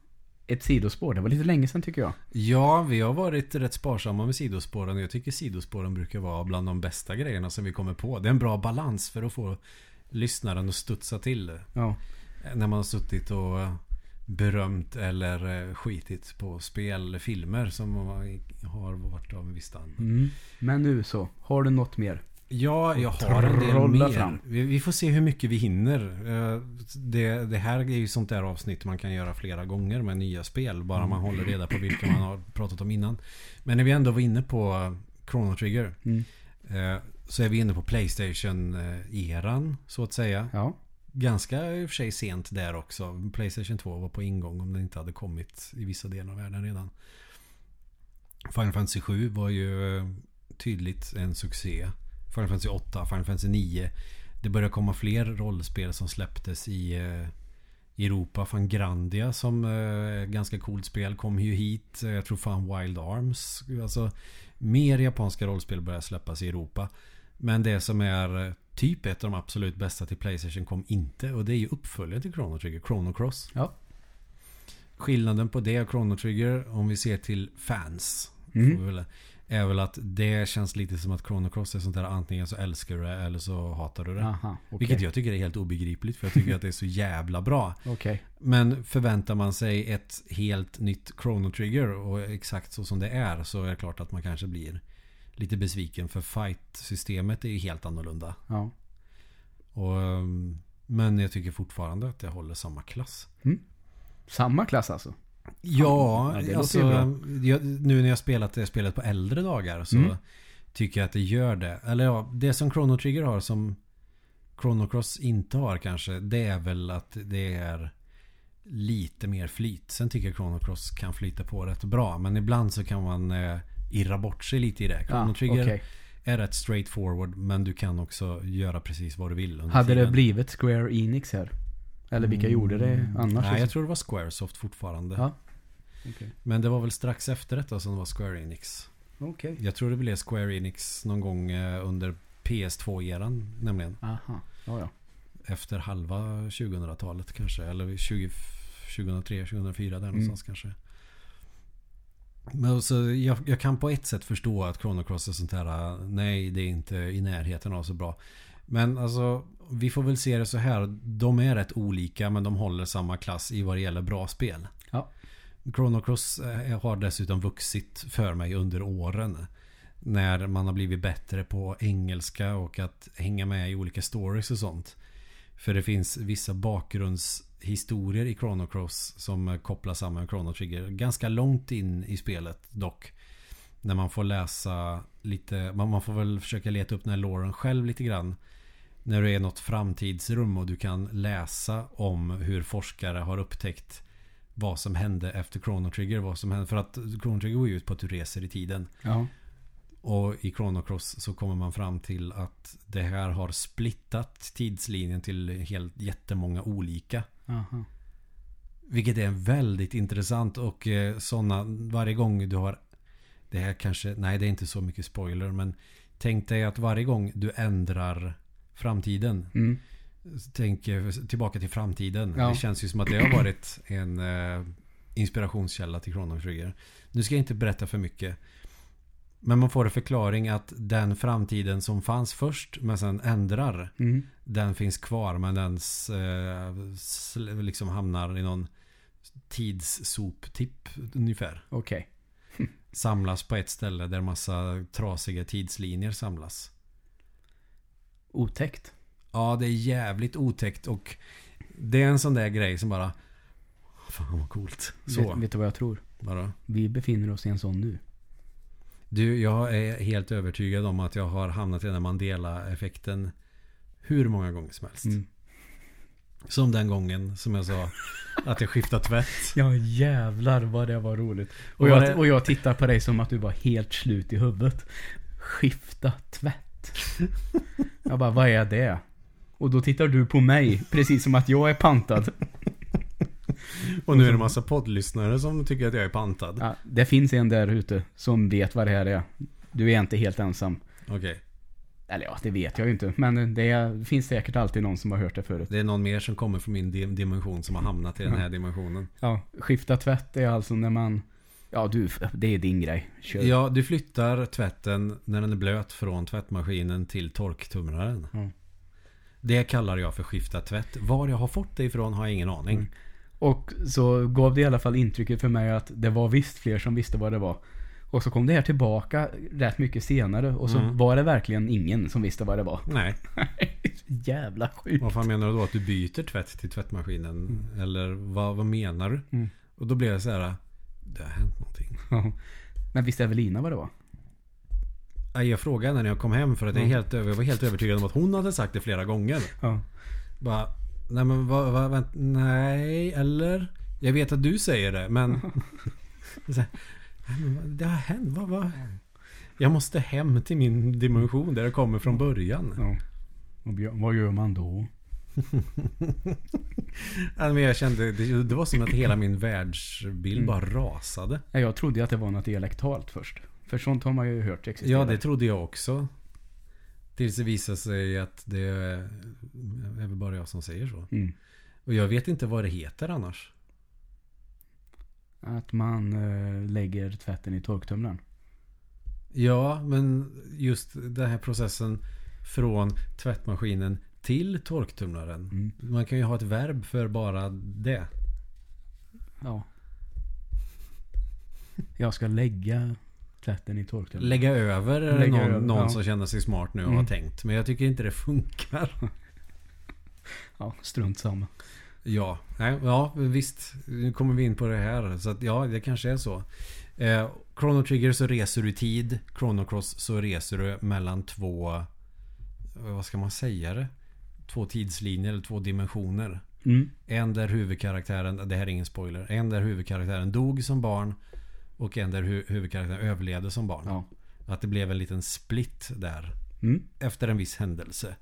ett sidospår. Det var lite länge sedan tycker jag. Ja, vi har varit rätt sparsamma med sidospåren. Jag tycker sidospåren brukar vara bland de bästa grejerna som vi kommer på. Det är en bra balans för att få lyssnaren att studsa till. Ja. När man har suttit och berömt eller eh, skitit på spel eller filmer som har varit av en viss standard. Mm. Men nu så, har du något mer? Ja, jag har en del mer. fram. Vi, vi får se hur mycket vi hinner. Eh, Det, det här är ju sånt där avsnitt man kan göra flera gånger med nya spel. Bara man håller reda på vilka man har pratat om innan. Men när vi ändå var inne på Chrono Trigger. Mm. eh, Så är vi inne på Playstation-eran så att säga. Ja. Ganska i och för sig sent där också. Playstation 2 var på ingång om den inte hade kommit i vissa delar av världen redan. Final Fantasy 7 var ju eh, tydligt en succé. Final Fantasy 8, Final Fantasy 9. Det började komma fler rollspel som släpptes i eh, Europa. Fan Grandia som eh, ganska coolt spel kom ju hit. Eh, jag tror fan Wild Arms. Alltså mer japanska rollspel började släppas i Europa. Men det som är typ ett av de absolut bästa till Playstation kom inte. Och det är ju uppföljaren till Chrono Trigger, Chrono Cross. Ja. Skillnaden på det och Chrono Trigger om vi ser till fans. Mm. väl- Är väl att det känns lite som att Chrono Cross är sånt där antingen så älskar du det eller så hatar du det. Aha, okej. Vilket jag tycker är helt obegripligt för jag tycker att det är så jävla bra. Okej. Men förväntar man sig ett helt nytt Chrono Trigger och exakt så som det är så är det klart att man kanske blir lite besviken för fight-systemet är ju helt annorlunda. Ja. Och, um, men jag tycker fortfarande att det håller samma klass. Samma klass alltså? Ja, Ja, alltså, jag, nu när jag spelat det spelet på äldre dagar så Mm. tycker jag att det gör det. Eller ja, det som Chrono Trigger har som Chrono Cross inte har kanske. Det är väl att det är lite mer flyt. Sen tycker jag Chrono Cross kan flyta på rätt bra. Men ibland så kan man eh, irra bort sig lite i det. Chrono Ja, Trigger okej. är rätt straightforward. Men du kan också göra precis vad du vill. under Hade det tiden. blivit Square Enix här? Eller vilka gjorde det annars? Nej, jag tror det var Squaresoft fortfarande. Ja. Okej. Men det var väl strax efter detta som det var Square Enix. Okej. Jag tror det blev Square Enix någon gång eh, under PS2-eran nämligen. Aha. Ja, ja. Efter halva 2000-talet kanske. Eller 20, 2003, 2004 där någonstans kanske. Men så jag, jag kan på ett sätt förstå att Chrono Cross är sånt här. Nej, det är inte i närheten av så bra. Men alltså, vi får väl se det så här. De är rätt olika men de håller samma klass i vad det gäller bra spel. Ja. Chrono Cross eh, har dessutom vuxit för mig under åren. När man har blivit bättre på engelska och att hänga med i olika stories och sånt. För det finns vissa bakgrundshistorier i Chrono Cross som eh, kopplar samman Chrono Trigger. Ganska långt in i spelet dock. När man får läsa lite, man, man får väl försöka leta upp den här låren själv lite grann. När du är i något framtidsrum och du kan läsa om hur forskare har upptäckt vad som hände efter Chrono Trigger. Vad som hände, för att Chrono Trigger går ju ut på att du reser i tiden. Ja. Och i Chrono Cross så kommer man fram till att det här har splittat tidslinjen till helt jättemånga olika. Aha. Vilket är väldigt intressant och eh, sådana varje gång du har Det här kanske, nej det är inte så mycket spoiler men Tänk dig att varje gång du ändrar framtiden Mm. Tänk eh, tillbaka till framtiden. Ja. Det känns ju som att det har varit en eh, inspirationskälla till Chrono Trigger. Nu ska jag inte berätta för mycket. Men man får en förklaring att den framtiden som fanns först men sen ändrar. Mm. Den finns kvar men den eh, liksom hamnar i någon tidssoptipp ungefär. Okej. Samlas på ett ställe där massa trasiga tidslinjer samlas. Otäckt. Ja, det är jävligt otäckt och det är en sån där grej som bara... Fan vad coolt. Så, Vet, vet du vad jag tror? bara. Vi befinner oss i en sån nu. Du, jag är helt övertygad om att jag har hamnat i den här Mandela-effekten hur många gånger som helst. Mm. Som den gången som jag sa att jag skiftade tvätt. Ja jävlar vad det var roligt. Och jag, och jag tittar på dig som att du var helt slut i huvudet. Skifta tvätt. Jag bara, vad är det? Och då tittar du på mig, precis som att jag är pantad. Och nu är det massa poddlyssnare som tycker att jag är pantad. Ja, det finns en där ute som vet vad det här är. Du är inte helt ensam. Okej. Eller ja, det vet jag ju inte. Men det är, finns säkert alltid någon som har hört det förut. Det är någon mer som kommer från min dim- dimension som har hamnat i den här dimensionen. Ja, skifta tvätt är alltså när man... Ja, du, det är din grej. Kör. Ja, du flyttar tvätten när den är blöt från tvättmaskinen till torktumlaren. Ja. Det kallar jag för skifta tvätt. Var jag har fått det ifrån har jag ingen aning. Mm. Och så gav det i alla fall intrycket för mig att det var visst fler som visste vad det var. Och så kom det här tillbaka rätt mycket senare. Och så Mm. var det verkligen ingen som visste vad det var. Nej, Jävla sjukt. vad fan menar du då? Att du byter tvätt till tvättmaskinen? Eller vad, vad menar du? Mm. Och då blev jag så här. Det har hänt någonting. Men visste Evelina vad det var? Jag frågade henne när jag kom hem för att jag, är helt, jag var helt övertygad om att hon hade sagt det flera gånger. Ja. Bara, nej men vad, vad, vänt, nej, eller? Jag vet att du säger det, men... här, det har hänt, vad, vad? Jag måste hem till min dimension där jag kommer från början. ja. Vad gör man då? Men jag kände, det, det var som att hela min världsbild Mm. bara rasade. Ja, Jag trodde att det var något dialektalt först. För sånt har man ju hört existera. Ja, det trodde jag också. Tills det visade sig att det är väl bara jag som säger så. Mm. Och jag vet inte vad det heter annars. Att man eh, lägger tvätten i torktumlaren. Ja, men just den här processen från tvättmaskinen till torktumlaren. Mm. Man kan ju ha ett verb för bara det. Ja. Jag ska lägga tvätten i torktumlaren. Lägga över Lägga någon, över, någon ja. som känner sig smart nu och Mm. har tänkt. Men jag tycker inte det funkar. Ja, strunt samma. Ja, nej, ja visst. Nu kommer vi in på det här. Så att, ja, det kanske är så. Eh, Chrono Trigger så reser du tid. Chrono Cross så reser du mellan två... eh, Vad ska man säga det? Två tidslinjer eller två dimensioner. Mm. En där huvudkaraktären, det här är ingen spoiler. En där huvudkaraktären dog som barn. Och en där hu- huvudkaraktären överlevde som barn. Ja. Att det blev en liten split där. Mm. Efter en viss händelse.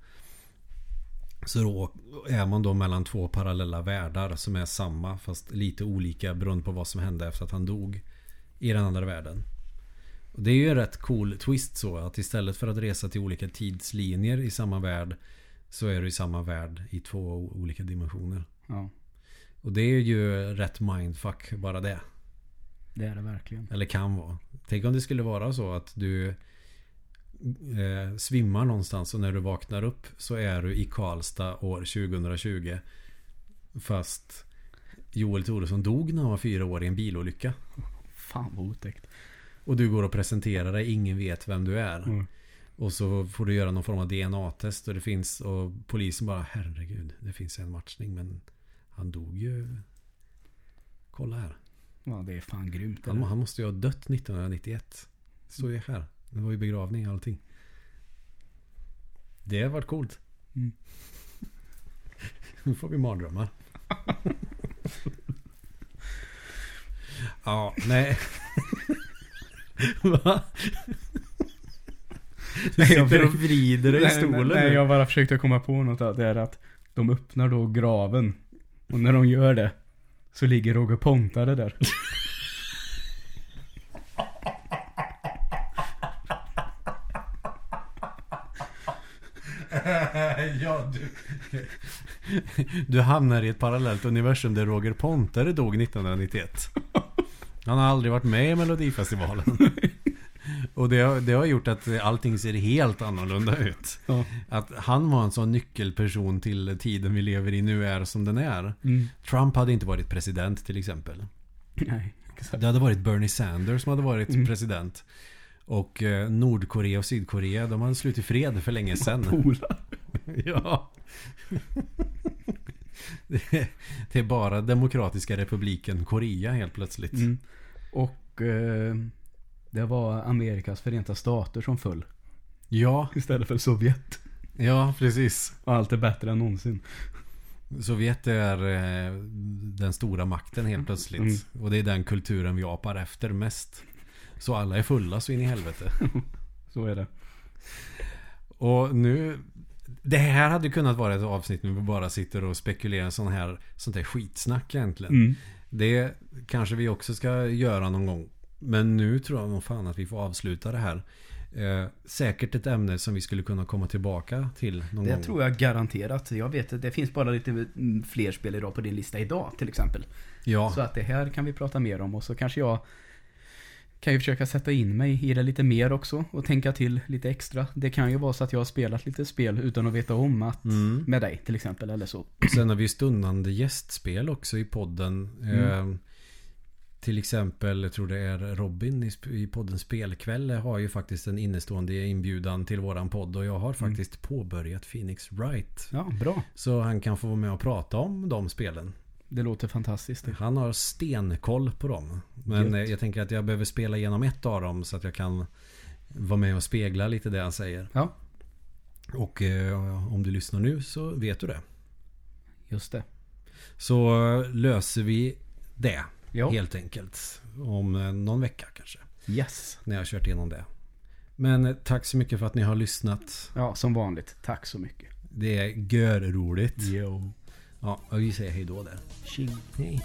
Så då är man då mellan två parallella världar som är samma fast lite olika beroende på vad som hände efter att han dog. I den andra världen. Och det är ju en rätt cool twist så att istället för att resa till olika tidslinjer i samma värld så är du i samma värld i två olika dimensioner. Ja, Och det är ju rätt mindfuck bara det. Det är det verkligen. Eller kan vara. Tänk om det skulle vara så att du eh, svimmar någonstans och när du vaknar upp så är du i Karlstad år 2020. Fast Joel Toresson dog när han var fyra år i en bilolycka. Fan vad otäckt. Och du går och presenterar dig, ingen vet vem du är. Mm. Och så får du göra någon form av DNA-test och det finns och polisen bara herregud, det finns en matchning men han dog ju. Kolla här. Ja, det är fan grymt. Han, han måste ju ha dött 1991. Det står ju här. Det var ju begravning och allting. Det har varit coolt. Mm. Nu får vi mardrömmar. ja, nej. Va? Du Nej, jag sitter och försöker- vrider dig i Nej, stolen nej, nej, jag bara försökte komma på något. Det är att de öppnar då graven. Och när de gör det så ligger Roger Pontare där. ja, du. du hamnar i ett parallellt universum där Roger Pontare dog 1991. Han har aldrig varit med i Melodifestivalen. Och det har, det har gjort att allting ser helt annorlunda ut. Ja. Att han var en sån nyckelperson till tiden vi lever i nu är som den är. Mm. Trump hade inte varit president till exempel. Nej, exakt. Det hade varit Bernie Sanders som hade varit Mm. president. Och eh, Nordkorea och Sydkorea, de hade slutit fred för länge sedan. Ja. det, är, det är bara Demokratiska republiken Korea helt plötsligt. Mm. Och eh, det var Amerikas förenta stater som föll. Ja, Istället för Sovjet. ja precis. Och allt är bättre än någonsin. Sovjet är eh, den stora makten helt plötsligt. Mm. Och det är den kulturen vi apar efter mest. Så alla är fulla så in i helvete. Så är det. Och nu... Det här hade kunnat vara ett avsnitt när vi bara sitter och spekulerar sån här, sånt här skitsnack egentligen. Mm. Det kanske vi också ska göra någon gång. Men nu tror jag nog fan att vi får avsluta det här. Eh, säkert ett ämne som vi skulle kunna komma tillbaka till någon Det gång. tror jag garanterat. Jag vet att det finns bara lite mm, fler spel idag på din lista idag till exempel. Ja, Så att det här kan vi prata mer om och så kanske jag kan ju försöka sätta in mig i det lite mer också och tänka till lite extra. Det kan ju vara så att jag har spelat lite spel utan att veta om att Mm. med dig till exempel eller så. Sen har vi stundande gästspel också i podden. Mm. Eh, till exempel, jag tror det är Robin i, podden Spelkväll har ju faktiskt en innestående inbjudan till våran podd och jag har faktiskt påbörjat Phoenix Wright. Ja, bra. Så han kan få vara med och prata om de spelen. Det låter fantastiskt. det. Han har stenkoll på dem. Men Gött. eh, jag tänker att jag behöver spela igenom ett av dem så att jag kan vara med och spegla lite det han säger. Ja, Och eh, om du lyssnar nu så vet du det. just det. Så eh, löser vi det Ja. helt enkelt. Om eh, någon vecka kanske. Yes. När jag har kört igenom det. Men eh, tack så mycket för att ni har lyssnat. Ja, som vanligt. Tack så mycket. Det är görroligt. Jo. Ja, och vi säger hej då där. Tjing. Hej.